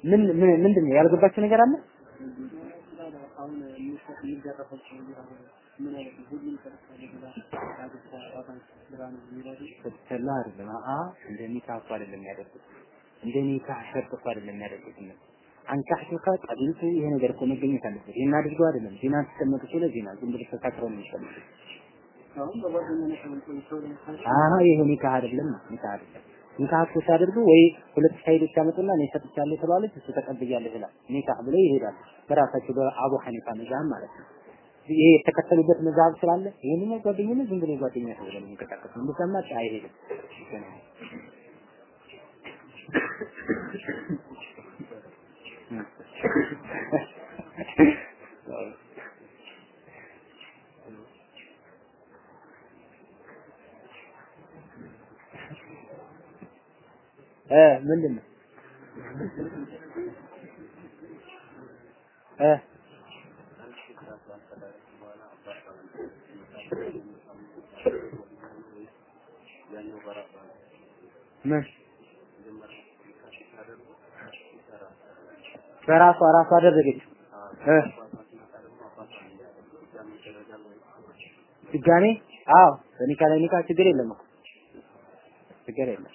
Speaker 1: ምን ምን ምንድን ነው ያልገባችሁ ነገር አለ? ስትላ አይደለም። አአ እንደ ኒካህ እኮ አይደለም የሚያደርጉት። እንደ ኒካህ ሸርጥ እኮ አይደለም የሚያደርጉት እነሱ አንካህቱካ ቀቢልቱ ይሄ ነገር እኮ መገኘት አለበት። ይሄን አድርገው አይደለም ዜና ተቀመጡ ዜና ዝም ብሎ ነው አሀ ይሄ አይደለም። ኒካህ እኮ ሲያደርጉ ወይ ሁለት ሻሂዶች ያመጡና እኔ ሰጥቻለሁ የተባለች እሱ ተቀብያለሁ ይላል። ኒካህ ብለው ይሄዳሉ። በራሳቸው በአቡ ሐኒፋ መዛም ማለት ነው። ይሄ የተከተሉበት መዛብ ስላለ ይሄንኛው ጓደኝነት ዝም ብሎ ጓደኛ ተብሎ ነው እንደዛማ አይሄድም። እ ምንድነው? እ ምን? በራሷ ራሷ አደረገችው እ ድጋሜ? አዎ። በኒካ ላይ ኒካ ችግር የለም ችግር የለም።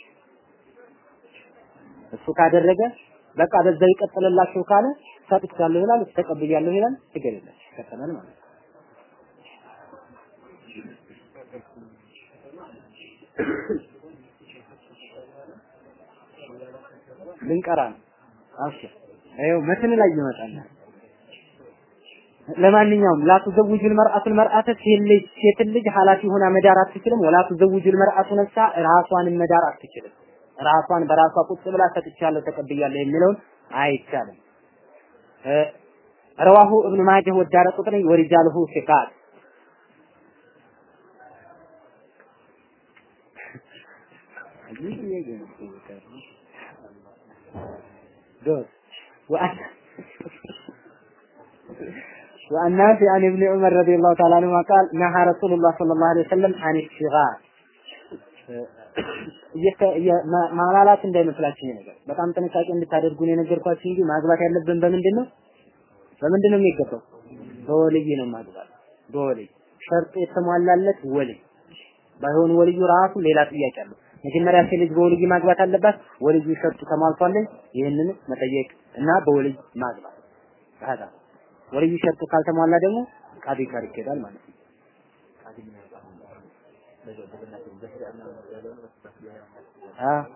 Speaker 1: እሱ ካደረገ በቃ በዛ ይቀጥልላችሁ ካለ ሰጥቻለሁ ይላል፣ ተቀብያለሁ ይላል፣ ችግር የለም ማለት ነው። ልንቀራ ነው። እሺ ይኸው መትን ላይ ይመጣል። ለማንኛውም ላቱ ዘውጁል መርአቱል መርአተ ሴት ልጅ ኃላፊ ሆና መዳር አትችልም። ወላቱ ዘውጁል መርአቱ ነፍሳ ራሷንም መዳር አትችልም። ራሷን በራሷ ቁጭ ብላ ሰጥቻለሁ ተቀብያለሁ የሚለውን አይቻልም። ረዋሁ እብኑ ማጀህ ወዳረ ቁጥሪ ወሪጃልሁ ሲቃት دوس وأن وعن نافع عن ابن عمر رضي الله تعالى عنهما قال نهى رسول الله صلى الله عليه وسلم عن الشغار ማላላት እንዳይመስላችሁ ይሄ ነገር በጣም ጥንቃቄ እንድታደርጉ ነው የነገርኳችሁ እንጂ ማግባት ያለብን በምንድን ነው በምንድን ነው የሚገባው? በወልይ ነው ማግባት በወልይ ሸርጥ የተሟላለት ወልይ። ባይሆን ወልዩ ራሱ ሌላ ጥያቄ አለው። መጀመሪያ ሴት ልጅ በወልይ ማግባት አለባት። ወልዩ ሸርጡ ተሟልቷል። ይህንን መጠየቅ እና በወልይ ማግባት። ታዲያ ወልዩ ሸርጡ ካልተሟላ ደግሞ ቃዲ ጋር ይሄዳል ማለት ነው።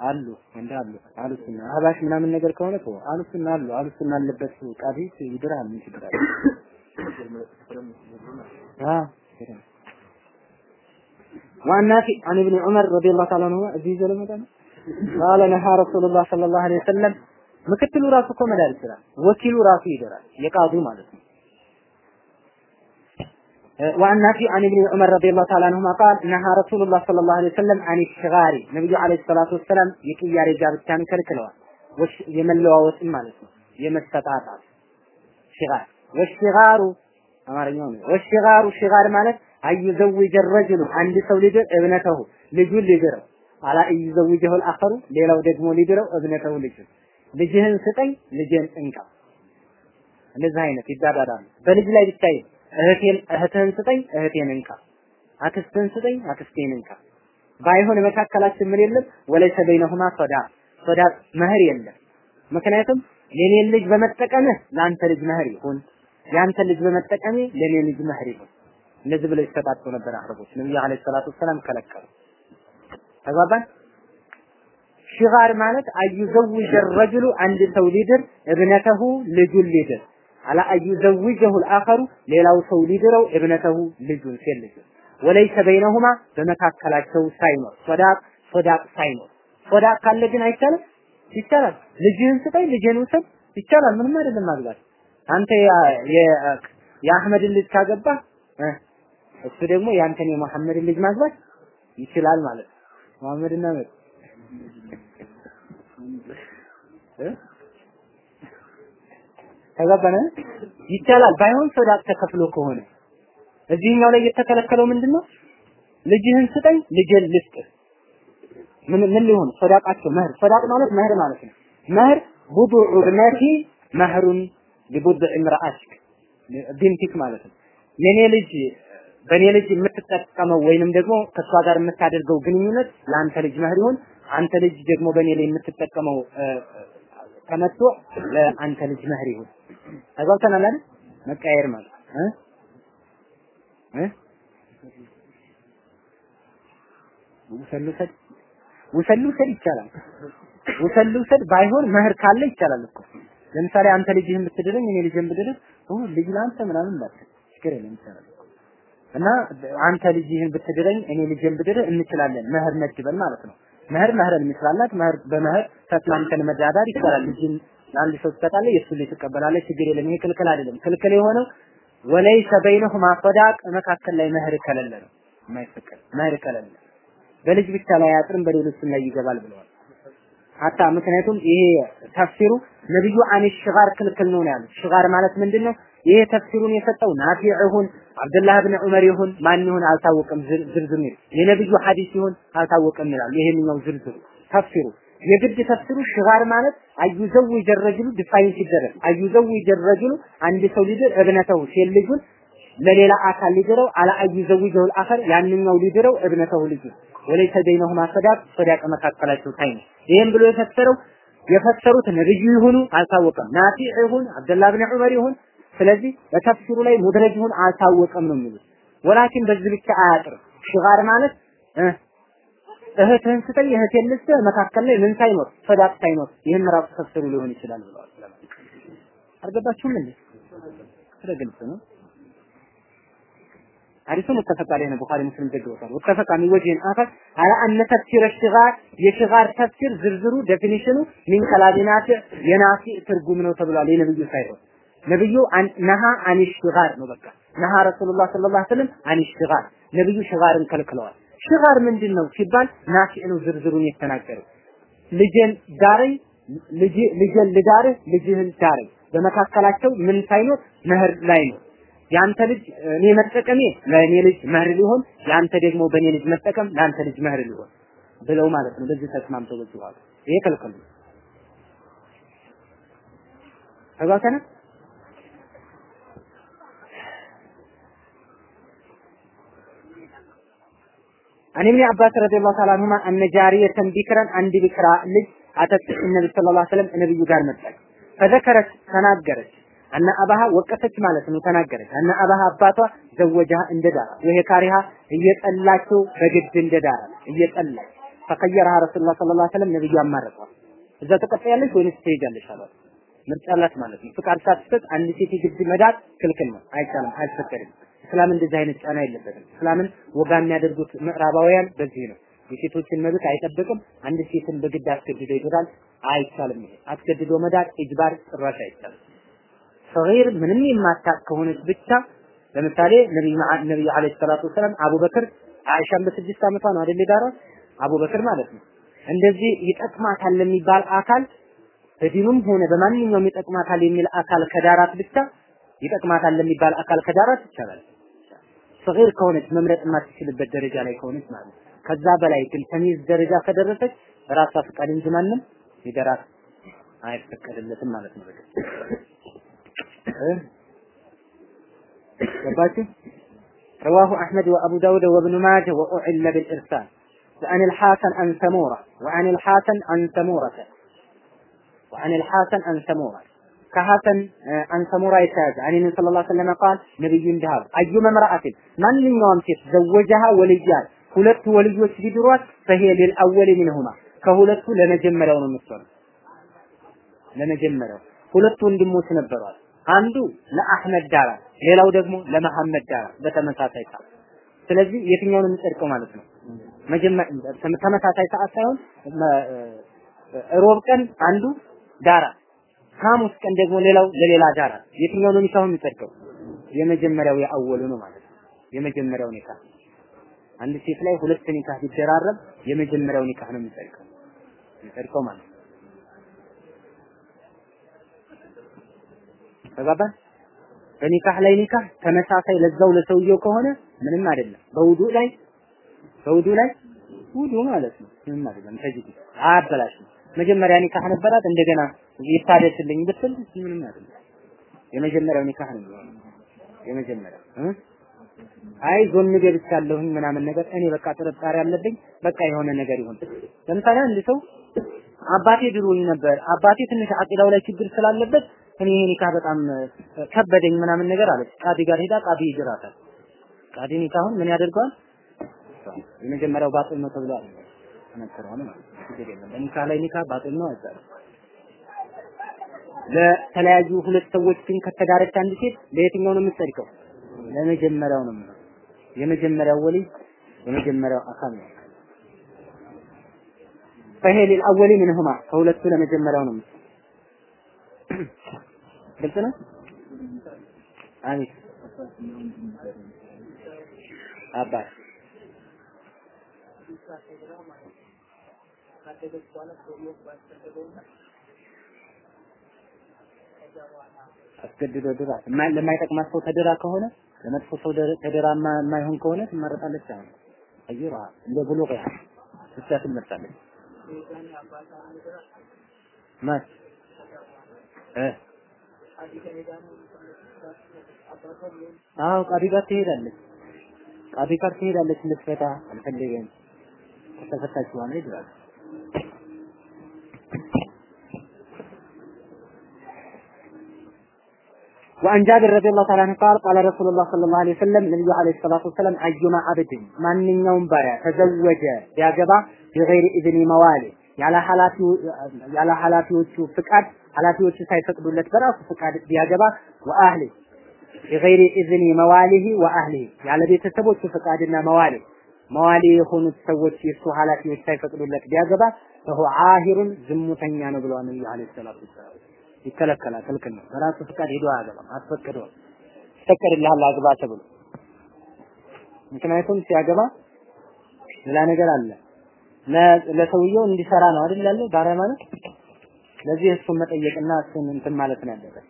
Speaker 1: አሉ እንደ አሉ አሉስና አህባሽ ምናምን ነገር ከሆነ ተው አሉስና አሉ አሉስና አለበት ቃዲ ይድራል ምን ችግር አለ አ وعن نافع عن ابن عمر رضي الله تعالى عنه عزيز المدن قال نهى رسول الله صلى الله عليه وسلم ምክትሉ ራሱ እኮ መዳር ይችላል ወኪሉ ራሱ ይደራል የቃዱ ማለት ነው وعن نافع عن ابن عمر رضي الله تعالى عنهما قال نهى رسول الله صلى الله عليه وسلم عن الشغار نبي عليه الصلاة والسلام የቅያሬ ጋብቻን ከልክለዋል የመለዋወጥን ማለት ነው የመሰጣጣት ሽጋር ወሽጋሩ አማርኛው ነው ወሽጋሩ ሽጋር ማለት አዩዘውጀ ረጅሉ አንድ ሰው ሊድር እብነተሁ ልጁን ሊድረው አላ እዩዘውጀሁ አልአኸሩ ሌላው ደግሞ ሊድረው እብነተሁ ልጁን ልጅህን ስጠኝ ልጅህን እንካ እንደዚህ አይነት ይዳዳዳሉ በልጅ ላይ ብቻ እህቴን እህትህን ስጠኝ እህቴን እንካ። አክስትህን ስጠኝ አክስቴን እንካ። ባይሆን መካከላችን ምን የለም? ወለይሰ በይነሁማ ሶዳ። ሶዳ መህር የለም። ምክንያቱም የኔን ልጅ በመጠቀምህ ለአንተ ልጅ መህር ይሁን። የአንተ ልጅ በመጠቀሜ ለኔ ልጅ መህር ይሁን። እንደዚህ ብለው ይሰጣጡ ነበር አረቦች። ነብዩ አለይሂ ሰላቱ ወሰላም ከለከሉ። ተግባባን? ሽጋር ማለት አዩዘውጀ ረጅሉ አንድ ሰው ሊድር እብነተሁ ልጁን ሊድር አላ አዩዘውጀሁ አልአኸሩ ሌላው ሰው ሊድረው እብነተሁ ልጁን ሴት ልጅ ወለይሰ በይነሁማ በመካከላቸው ሳይኖር ሶዳቅ ሶዳቅ ሳይኖር። ሶዳቅ ካለ ግን አይቻልም? ይቻላል። ልጅህን ስጠኝ ልጅህን ውሰድ። ይቻላል ምንም አይደለም ማግባት። አንተ የአህመድን ልጅ ካገባ እሱ ደግሞ ያንተን የመሐመድን ልጅ ማግባት ይችላል ማለት ነው። መሐመድና መድ ተገባነ ይቻላል። ባይሆን ሶዳቅ ተከፍሎ ከሆነ። እዚህኛው ላይ የተከለከለው ምንድነው? ልጅህን ስጠኝ ልጅን ልስጥህ ምን ምን ሊሆን? ሶዳቃቸው መህር። ሶዳቅ ማለት መህር ማለት ነው። መህር ቡዱዑ ብነቲ መህሩን ሊቡድዕ እምራአትክ ቢንቲክ ማለት ነው። የኔ ልጅ በእኔ ልጅ የምትጠቀመው ወይንም ደግሞ ከእሷ ጋር የምታደርገው ግንኙነት ለአንተ ልጅ መህር ይሁን አንተ ልጅ ደግሞ በእኔ ላይ የምትጠቀመው ተመቶ ለአንተ ልጅ መህር ይሁን። ተግባብተናል አይደል? መቀያየር ማለት እ? እ? ውሰድ ውሰድ ይቻላል። ውሰድ ባይሆን መህር ካለ ይቻላል እኮ። ለምሳሌ አንተ ልጅህን ብትድረኝ እኔ ልጅህን ብድርህ ኦ ልጅ ለአንተ ምናምን ባትል ችግር የለም ይቻላል እና አንተ ልጅህን ብትድረኝ እኔ ልጅህን ብድርህ እንችላለን። መህር መድበን ማለት ነው መህር መህርን ይመስላላት መህር በመህር ተስማምተን መዳዳር ይቻላል ልጅን ለአንድ ሰው ትሰጣለህ የእሱ ልጅ ትቀበላለህ ችግር የለም ይሄ ክልክል አይደለም። ክልክል የሆነው ወለይሰ በይነሁማ ሶዳቅ መካከል ላይ መህር ከሌለ ነው። የማይፈቀድ መህር ከሌለ በልጅ ብቻ ላይ አያጥርም በሌሎችም ላይ ይገባል ብለዋል። ሀታ ምክንያቱም ይሄ ተፍሲሩ ነብዩ አን ሽጋር ክልክል ነው ያሉት። ሽጋር ማለት ምንድነው ይሄ ተፍሲሩን የሰጠው ናፊዕ ይሁን አብዱላህ ብን ዑመር ይሁን ማን ይሁን አልታወቀም። ዝርዝሩ የነብዩ ሐዲስ ይሁን አልታወቀም ይላል። ይሄንኛው ዝርዝሩ ተፍሲሩ የግድ ተፍሲሩ ሽጋር ማለት أن يزوج الرجل define ሲደረግ أن يزوج الرجل አንድ ሰው ሊድር ابنته ሴት ልጁን ለሌላ አካል ሊድረው على أن يزوجه الآخر ያንኛው ሊድረው ابنته ልጅ وليس بينهما صداق ሰዳቅ መካከላቸው ሳይነ ይሄን ብሎ የፈሰረው የፈሰሩት ነብዩ ይሁኑ አልታወቀም። ናፊዕ ይሁን አብደላህ ብን ዑመር ይሁን ስለዚህ በተፍሲሩ ላይ ሙድረጅ ይሁን አልታወቀም ነው የሚሉት። ወላኪን በዚህ ብቻ አያጥርም። ሽጋር ማለት እህትህን ስጠኝ እህቴን ልስጥህ መካከል ላይ ምን ሳይኖር ሰዳቅ ሳይኖር ይህን ራሱ ተፍሲሩ ሊሆን ይችላል ብለዋል። አልገባችሁም እንዴ? ግልጽ ነው። حديث متفق عليه البخاري مسلم ዘግበውታል واتفق من وجه آخر على أن تفسير الشغار የሽጋር ተፍሲር ዝርዝሩ ዴፊኒሽኑ ሚን ከላሚናት የናፊ ትርጉም ነው ተብሏል። የነብዩ ሳይሆን ነብዩ ነሃ አን ሽጋር ነው በቃ ነሃ ረሱሉላህ ሰለላሁ ዐለይሂ ወሰለም አን ሽጋር ነብዩ ሽጋርን ከልክለዋል። ሽጋር ምንድን ነው ሲባል ናፊ ነው ዝርዝሩን የተናገረው ልጄን ዳረኝ ልጄን ልዳርህ ልጅህን ዳረኝ በመካከላቸው ምን ሳይኖር መህር ላይ ነው ያንተ ልጅ እኔ መጠቀሜ ለእኔ ልጅ መህር ሊሆን ያንተ ደግሞ በእኔ ልጅ መጠቀም ለአንተ ልጅ መህር ሊሆን ብለው ማለት ነው። በዚህ ተስማምተው በዚህ ይሄ ክልክል ነው። ተግባብተናል። አን ኢብኑ አባስ ረዲየላሁ ተዓላ አንሁማ አነ ጃሪየተን ቢክረን አንድ ቢክራ ልጅ አተት ነብይ ሰለላሁ ዐለይሂ ወሰለም ነብዩ ጋር መጣች። ፈዘከረች ተናገረች አነ አባሃ ወቀሰች ማለት ነው ተናገረች። አነ አባሃ አባቷ ዘወጃ እንደዳራ ወሄ ካሪሃ እየጠላቸው በግድ እንደዳራ እየጠላች ፈቀየረሃ ረሱሉላህ ሰለላሁ ዐለይሂ ወሰለም ነብዩ አማረጧት። እዛ ተቀጥያለች ወይንስ ትሄጃለሽ አሏት። ምርጫላት ማለት ነው። ፍቃድ ሳትሰጥ አንድ ሴት ግድ መዳት ክልክል ነው፣ አይቻልም፣ አይፈቀድም። እስላም እንደዚህ አይነት ጫና የለበትም። እስላምን ወጋ የሚያደርጉት ምዕራባውያን በዚህ ነው። የሴቶችን መብት አይጠብቅም። አንድ ሴትን በግድ አስገድዶ ይድራል አይቻልም ይሄ። አስገድዶ መዳር ኢጅባር ጭራሽ አይቻልም። ሰጊር ምንም የማታቅ ከሆነች ብቻ ለምሳሌ ነብዩ ነብዩ አለይሂ ሰላቱ ወሰለም አቡበክር አይሻን በስድስት ዓመቷ ነው አይደል የዳራት አቡበክር ማለት ነው። እንደዚህ ይጠቅማታል የሚባል አካል በዲኑም ሆነ በማንኛውም ይጠቅማታል የሚል አካል ከዳራት ብቻ ይጠቅማታል ለሚባል አካል ከዳራት ይቻላል ሰጊር ከሆነች መምረጥ የማትችልበት ደረጃ ላይ ከሆነች ማለት ነው ከዛ በላይ ግን ተሚዝ ደረጃ ከደረሰች በራሷ ፍቃድ እንጂ ማንም ይደራት አይፈቀድለትም ማለት ነው ገባችሁ رواه أحمد وأبو داود وابن ماجه وأعل بالإرسال وعن الحسن عن سمورة وعن الحسن عن سمورة وعن الحسن عن سمورة ከሀሰን አንሰሙራ የተያዘ አኔ ነብዩ ሰለላሁ ዐለይሂ ቃል ነብዩ እንዲህ አሉ አዩመ ማንኛውም ሴት ዘወጀሃ ወልያል ሁለቱ ወልዮች ቢድሯት ፈሄ ሊልአወል ሚንሁማ ከሁለቱ ለመጀመሪያው ነው የምትሆነው። ለመጀመሪያው ሁለቱ ወንድሞች ነበሯል። አንዱ ለአህመድ ዳራ፣ ሌላው ደግሞ ለመሐመድ ዳራ በተመሳሳይ ሰዓት። ስለዚህ የትኛውን የምጸድቀው ማለት ነው? ተመሳሳይ ሰዓት ሳይሆን ሮብ ቀን አንዱ ዳራ ሐሙስ ቀን ደግሞ ሌላው ለሌላ ዳራ። የትኛው ነው ኒካሁ የሚጸድቀው? የመጀመሪያው የአወሉ ነው ማለት ነው። የመጀመሪያው ኒካህ። አንድ ሴት ላይ ሁለት ኒካህ ቢደራረብ የመጀመሪያው ኒካህ ነው የሚጸድቀው። የሚጸድቀው ማለት ነው። ተግባባን በኒካህ ላይ ኒካህ ተመሳሳይ ለዛው ለሰውየው ከሆነ ምንም አይደለም። በውዱ ላይ በውዱ ላይ ውዱ ማለት ነው። ምንም አይደለም። ተጅዲ አያበላሽም መጀመሪያ ኒካህ ነበራት እንደገና ይታደስልኝ ብትል ምንም አይደለም። የመጀመሪያው ኒካህ ነው። የመጀመሪያው አይ ዞን ገብቻለሁኝ ምናምን ነገር እኔ በቃ ጥርጣሬ አለብኝ በቃ የሆነ ነገር ይሁን። ለምሳሌ አንድ ሰው አባቴ ድሮኝ ነበር አባቴ ትንሽ አቂዳው ላይ ችግር ስላለበት እኔ ይሄ ኒካህ በጣም ከበደኝ ምናምን ነገር አለች። ቃዲ ጋር ሄዳ ቃዲ ይጅራታል። ቃዲ ኒካሁን ምን ያደርገዋል? የመጀመሪያው ባጥል ነው ተብሎ ተነክረዋል ማለት ችግር የለም። በኒካ ላይ ኒካ ባጥል ነው አይባልም። ለተለያዩ ሁለት ሰዎች ግን ከተዳረች አንድ ሴት ለየትኛው ነው የምትጸድቀው? ለመጀመሪያው ነው የምለው። የመጀመሪያው ወልይ የመጀመሪያው አካል ነው። ፈሄ ሊልአወሊ ምንሁማ ከሁለቱ ለመጀመሪያው ነው። ግልጽ ነው። አሚን አባት አስገድዶ ድራ ለማይጠቅማት ሰው ተድራ ከሆነ ለመጥፎ ሰው ተድራ የማይሆን ከሆነ ትመረጣለች። አሁን አይራ እንደ ብሉቅ ያ ብቻ ትመርጣለች። ማት እ አዎ ቃዲ ጋር ትሄዳለች። ቃዲ ጋር ትሄዳለች ልትፈታ አልፈልግም ከተፈታች በኋላ ይድራል። وعن جابر رضي الله تعالى عنه قال قال رسول الله صلى الله عليه وسلم النبي عليه الصلاة والسلام أيما عبد ማንኛውም ባሪያ ተዘወጀ ቢያገባ بغير إذن مواله ያለ ኃላፊው ያለ ኃላፊዎቹ ፍቃድ ኃላፊዎቹ ሳይፈቅዱለት በራሱ ፍቃድ ቢያገባ ወአህሊ بغير إذن مواله وأهله ያለ ቤተሰቦቹ ፍቃድና መዋሊ መዋሊ የሆኑት ሰዎች የሱ ኃላፊዎች ሳይፈቅዱለት ቢያገባ ፈሁ ዓሂሩን ዝሙተኛ ነው ብለዋል ነብዩ አለይሂ ሰላቱ ወሰላም። ይከለከላል፣ ክልክል ነው። በራሱ ፍቃድ ሄዶ አያገባም፣ አስፈቅደው ይፈቀድልሃል አግባ ተብሎ። ምክንያቱም ሲያገባ ሌላ ነገር አለ። ለሰውየው እንዲሰራ ነው አይደል ያለው ባሪያ ማለት። ለዚህ እሱን መጠየቅና እሱን እንትን ማለት ነው ያለበት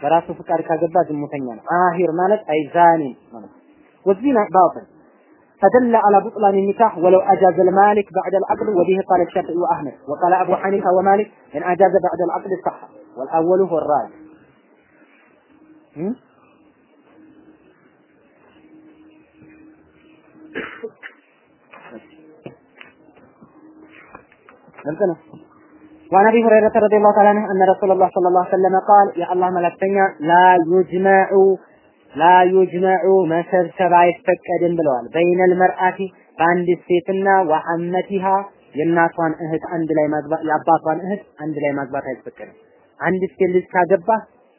Speaker 1: በራሱ ፍቃድ ካገባ ዝሙተኛ ነው። አሂር ማለት አይዛኒ ማለት والزنا باطل. فدل على بطلان النكاح ولو أجاز المالك بعد العقد وبه قال الشافعي وأحمد. وقال أبو حنيفة ومالك إن أجاز بعد العقد صح. والأول هو الراجح. وعن أبي هريرة رضي الله تعالى عنه أن رسول الله صلى الله عليه وسلم قال يا الله ملكتኛ لا يجمع ላ ዩጅመዑ መሰብሰብ አይፈቀድም ብለዋል። በይነል መርአቲ በአንዲት ሴትና ወአመቲሃ የእናቷን እህት አንድ ላይ ማግባት የአባቷን እህት አንድ ላይ ማግባት አይፈቀድም። አንድ ሴት ልጅ ካገባ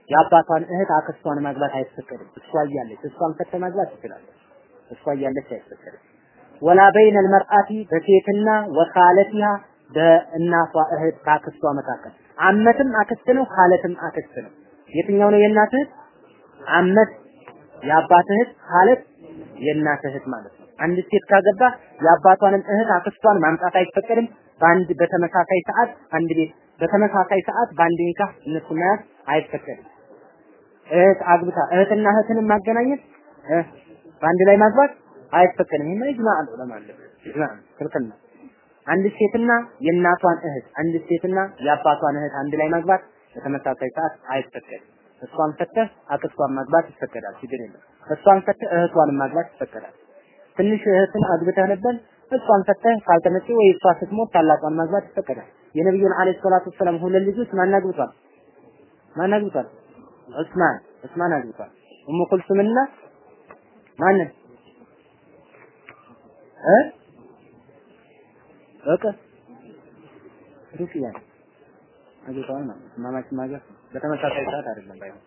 Speaker 1: የአባቷን እህት አክስቷን ማግባት አይፈቀድም። እሷ እያለች እሷን ፈተ ማግባት ትችላለች። እሷ እያለች አይፈቀድም። ولا بين المرأة በሴትና وخالتها በእናቷ እህት ከአክስቷ መካከል አመትም አክስት ነው፣ ካለትም አክስት ነው። የትኛው ነው የእናት እህት? አመት የአባት እህት፣ ካለት የእናት እህት ማለት ነው። አንድ ሴት ካገባ የአባቷንም እህት አክስቷን ማምጣት አይፈቀድም። በአንድ በተመሳሳይ ሰዓት አንድ ቤት በተመሳሳይ ሰዓት በአንድ ኒካህ እነሱ መያዝ አይፈቀድም። እህት አግብታ እህትና እህትንም ማገናኘት በአንድ ላይ ማግባት አይፈቀድም። ይሄማ ኢጅማዕ ነው ለማለት ኢጅማዕ ክልክል አንድ ሴትና የእናቷን እህት አንድ ሴትና የአባቷን እህት አንድ ላይ ማግባት በተመሳሳይ ሰዓት አይፈቀድም። እሷን ፈተህ አክስቷን ማግባት ይፈቀዳል፣ ችግር የለም። እሷን ፈተህ እህቷን ማግባት ይፈቀዳል። ትንሽ እህትን አግብተህ ነበር እሷን ፈተህ ካልተመቸ ወይ እሷ ስትሞት ታላቋን ማግባት ይፈቀዳል። የነብዩን አለይሂ ሰላቱ ወሰላም ሁለት ልጆች ማን አግብቷል? ማን አግብቷል? ዑስማን ዑስማን አግብቷል። ኡሙ ኩልሱምና ማንን እ በቃ ሩቅያ አግብተዋል ማለት ማማች ማገር በተመሳሳይ ሰዓት አይደለም ባይሆን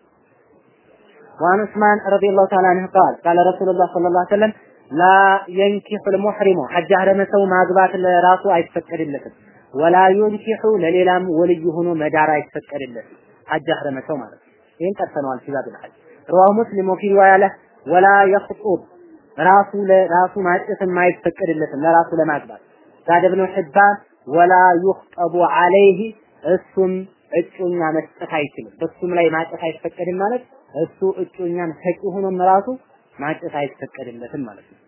Speaker 1: وعن عثمان رضي الله تعالى عنه قال قال رسول الله صلى الله عليه وسلم لا ينكح المحرم حج احرم ሰው ማግባት ለራሱ አይፈቀድለትም ወላ ዩንኪሑ ለሌላም ወልይ ሆኖ መዳር አይፈቀድለትም ሐጅ አህረመ ሰው ማለት ይህን ቀርተነዋል ኪታብል ሐጅ رواه مسلم وفي رواية له ولا يخطب ራሱ ለራሱ ማጨትም አይፈቀድለትም ለራሱ ለማግባት ዛድ ብኑ ሕባን ወላ ዩኽጠቡ ዐለይህ እሱም እጩኛ መስጠት አይችልም። በሱም ላይ ማጨት አይፈቀድም ማለት እሱ እጩኛን ሰጪ ሆኖም ራሱ ማጨት አይፈቀድለትም ማለት ነው።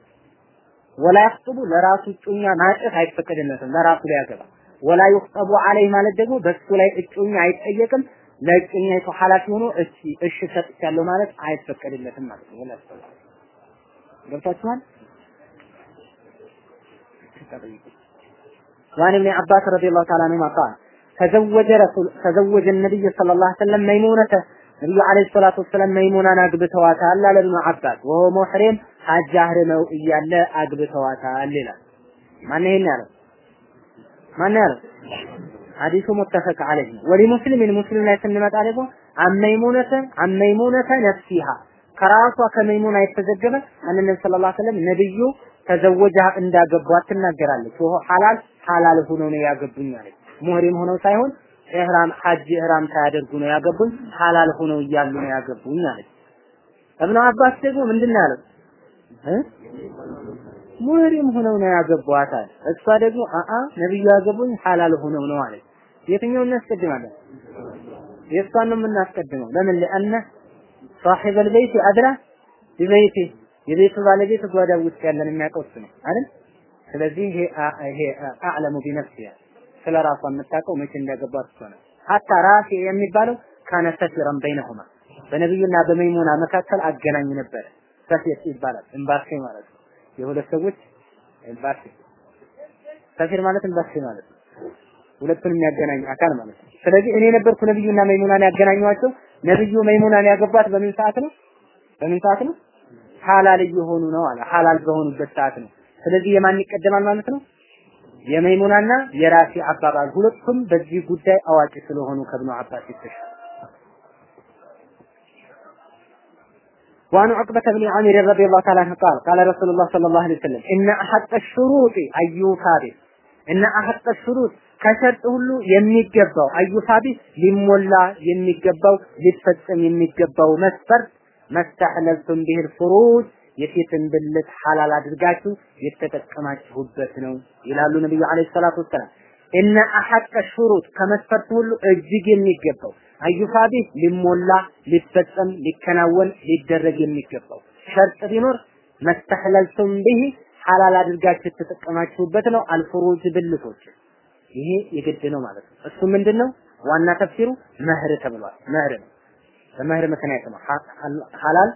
Speaker 1: ወላ ይኽጥቡ ለራሱ እጩኛ ማጨት አይፈቀድለትም ለራሱ ላይ ያገባ ወላ ይኽጠቡ ዐለይህ ማለት ደግሞ በሱ ላይ እጩኛ አይጠየቅም። ለእጩኛይቱ ኃላፊ ሆኖ እሺ እሺ ሰጥቻለሁ ማለት አይፈቀድለትም ማለት ነው። ወላ ገብታችኋል? وعن ابن عباس رضي الله تعالى عنهما قال ተዘወጀ ረሱል ተዘወጀ ነብይ ሰለላሁ ዐለይሂ ወሰለም መይሙነተ ነብዩ ዐለይሂ ሰላቱ ወሰለም መይሙናን አግብተዋታል አለ ኢብኑ አባስ ወሆ ሙሕሪም ሐጅ አህርመው እያለ አግብተዋታል ይላል። ማን ይሄን ያለው? ማን ያለው? ሐዲሱ ሙተፈቅ ዐለይህ ነው። ወሊ ሙስሊምን ሙስሊም ላይ ስንመጣ ደግሞ አመይሙነተ አመይሙነተ ነፍሲሃ ከራሷ ከመይሙና የተዘገበ አን ነብዩ ሰለላሁ ዐለይሂ ወሰለም ነብዩ ተዘወጃ እንዳገቧት ትናገራለች። ወሆ ሐላል ሐላል ሆኖ ነው ያገቡኝ አለች። ሙህሪም ሆነው ሳይሆን ኢህራም ሐጅ ኢህራም ሳያደርጉ ነው ያገቡኝ፣ ሐላል ሆነው እያሉ ነው ያገቡኝ አለች። እብኑ አባስ ደግሞ ምንድን ነው ያለው? ሙህሪም ሆነው ነው ያገቧት አለ። እሷ ደግሞ አአ ነብዩ ያገቡኝ ሐላል ሆነው ነው አለች። የትኛውን እናስቀድማለን? የእሷን ነው የምናስቀድመው። ለምን ለአነ صاحب البيت أدرى ببيته የቤቱ ባለቤት ጓዳ ውስጥ ያለን የሚያውቀው እሱ ነው አይደል? ስለዚህ ይሄ ይሄ አዕለሙ ቢነፍሲያ ስለ ራሷ የምታውቀው መቼ እንዳገባት እሷ ነው። ሀታ ራፊ የሚባለው ካነ ሰፊረን በይነሁማ በነብዩና በመይሙና መካከል አገናኝ ነበረ። ሰፊር ይባላል። ኤምባሲ ማለት ነው። የሁለት ሰዎች ኤምባሲ ሰፊር ማለት ኤምባሲ ማለት ነው። ሁለቱን የሚያገናኝ አካል ማለት ነው። ስለዚህ እኔ ነበርኩ ነብዩና መይሙናን ያገናኘኋቸው። ነብዩ መይሙናን ያገቧት በምን ሰዓት ነው? በምን ሰዓት ነው? ሐላል እየሆኑ ነው አለ። ሐላል በሆኑበት ሰዓት ነው። ስለዚህ የማን ይቀደማል ማለት ነው? የመይሙናና የራፊ አባባል ሁለቱም በዚህ ጉዳይ አዋቂ ስለሆኑ ከብኑ አባስ ይተሻል። وعن عقبة بن عامر رضي الله تعالى عنه قال قال رسول الله صلى الله عليه وسلم إن أحق الشروط أن يوفى إن أحق الشروط ከሸርጥ ሁሉ የሚገባው አዩፋቢ ሊሞላ የሚገባው ሊፈጸም የሚገባው መስፈርት መስተሕለልቱም ቢሂል ፍሩጅ የሴትን ብልት ሐላል አድርጋችሁ የተጠቀማችሁበት ነው ይላሉ ነብዩ አለይሂ ሰላቱ ወሰላም። እነ አሐቀ ሹሩጥ ከመስፈርት ሁሉ እጅግ የሚገባው አዩፋቢ ሊሞላ ሊፈጸም ሊከናወን ሊደረግ የሚገባው ሸርጥ ቢኖር መስተሕለልቱም ቢሂ ሐላል አድርጋችሁ የተጠቀማችሁበት ነው። አልፍሩጅ ብልቶች ይሄ የግድ ነው ማለት ነው። እሱ ምንድን ነው? ዋና ተፍሲሩ መህር ተብሏል። መህር ነው። በመህር ምክንያት ነው ሐላል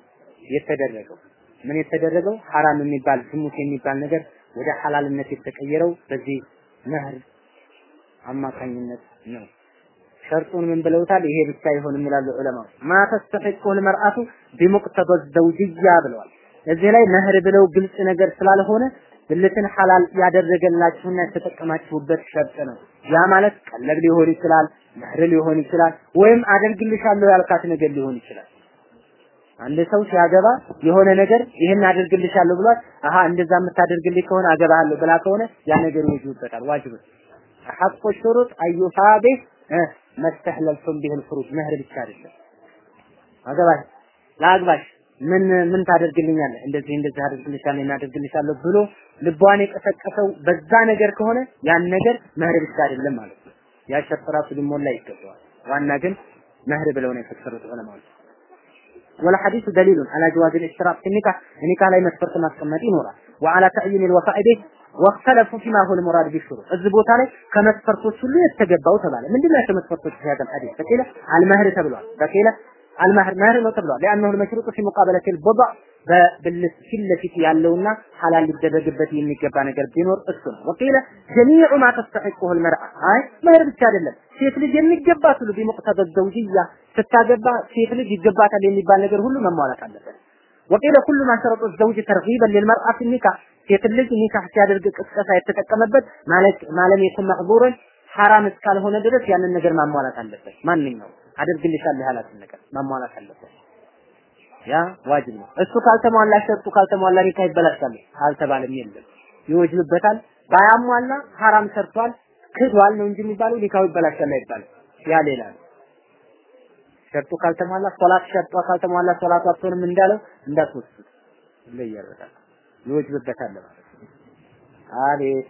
Speaker 1: የተደረገው። ምን የተደረገው? ሐራም የሚባል ዝሙት የሚባል ነገር ወደ ሐላልነት የተቀየረው በዚህ መህር አማካኝነት ነው። ሸርጡን ምን ብለውታል? ይሄ ብቻ አይሆንም ይላሉ ማ ተስተሒቁል መርአቱ ቢሙቅተበ ዘውጅያ ብለዋል። እዚህ ላይ መህር ብለው ግልጽ ነገር ስላልሆነ ብልትን ሐላል ያደረገላችሁና የተጠቀማችሁበት ሸርጥ ነው። ያ ማለት ቀለብ ሊሆን ይችላል፣ መህር ሊሆን ይችላል፣ ወይም አደርግልሻለሁ ያልካት ነገር ሊሆን ይችላል። አንድ ሰው ሲያገባ የሆነ ነገር ይህን አደርግልሻለሁ ብሏል። አሀ እንደዛ የምታደርግልኝ ከሆነ አገባሃለሁ ብላ ከሆነ ያ ነገር ይወጅበታል፣ ዋጅብ ሐቁ ሹሩጥ አዩፋቤ መስተህለልቱም ቢህል ፍሩጅ መህር ብቻ አይደለም። አገባሽ ለአግባሽ ምን ምን ታደርግልኛለህ? እንደዚህ እንደዚህ አደርግልሻለሁ እናደርግልሻለሁ ብሎ ልቧን የቀሰቀሰው በዛ ነገር ከሆነ ያን ነገር መህር ብቻ አይደለም ማለት ነው። ያ ሸርጥ ራሱ ሊሞላ ይገባዋል። ዋና ግን መህር ብለው ነው የፈሰሩት ዑለማዎች። والحديث دليل على جواز الاشتراك في النكاح النكاح ላይ መስፈርት ማስቀመጥ ይኖራል وعلى تعيين الوفاء به واختلفوا فيما هو المراد بالشروط እዚህ ቦታ ላይ ከመስፈርቶች ሁሉ የተገባው ተባለ ምንድን ናቸው መስፈርቶች هذا الحديث በቂለ አልመህር ተብሏል በቂለ አልመህር መህር ነው ተብሏል لانه المشروط في مقابله البضع በብልት ፊት ለፊት ያለውና ሐላል ሊደረግበት የሚገባ ነገር ቢኖር እሱ ነው ወቂለ ጀሚዑ ማ ተስተሒቁሁ ልመርአ አይ መህር ብቻ አይደለም ሴት ልጅ የሚገባት ሁሉ ቢሙቅተደ ዘውጅያ ስታገባ ሴት ልጅ ይገባታል የሚባል ነገር ሁሉ መሟላት አለበት። ወቂለ ኩሉ ማ ሸረጡ ዘውጅ ተርጊበን ሊልመርአ ፊ ኒካህ ሴት ልጅ ኒካህ ሲያደርግ ቅስቀሳ የተጠቀመበት ማለት ማለም የኩን መዕዙረን ሐራም እስካልሆነ ድረስ ያንን ነገር ማሟላት አለበት። ማንኛው አደርግልሻለሁ ያላትን ነገር ማሟላት አለበት። ያ ዋጅብ ነው። እሱ ካልተሟላ ሸርጡ ካልተሟላ ኒካ ይበላሻል። አልተባለም የለም። ይወጅብበታል። ባያሟላ ሐራም ሰርቷል ክዷል ነው እንጂ የሚባለው ኒካው ይበላሻል አይባልም። ያ ሌላ ነው። ሸርጡ ካልተሟላ ሶላት ሸርጧ ካልተሟላ ሶላቱ አትሆንም እንዳለው እንዳትወስዱት ይለያል በጣም ይወጅብበታል ማለት አቤት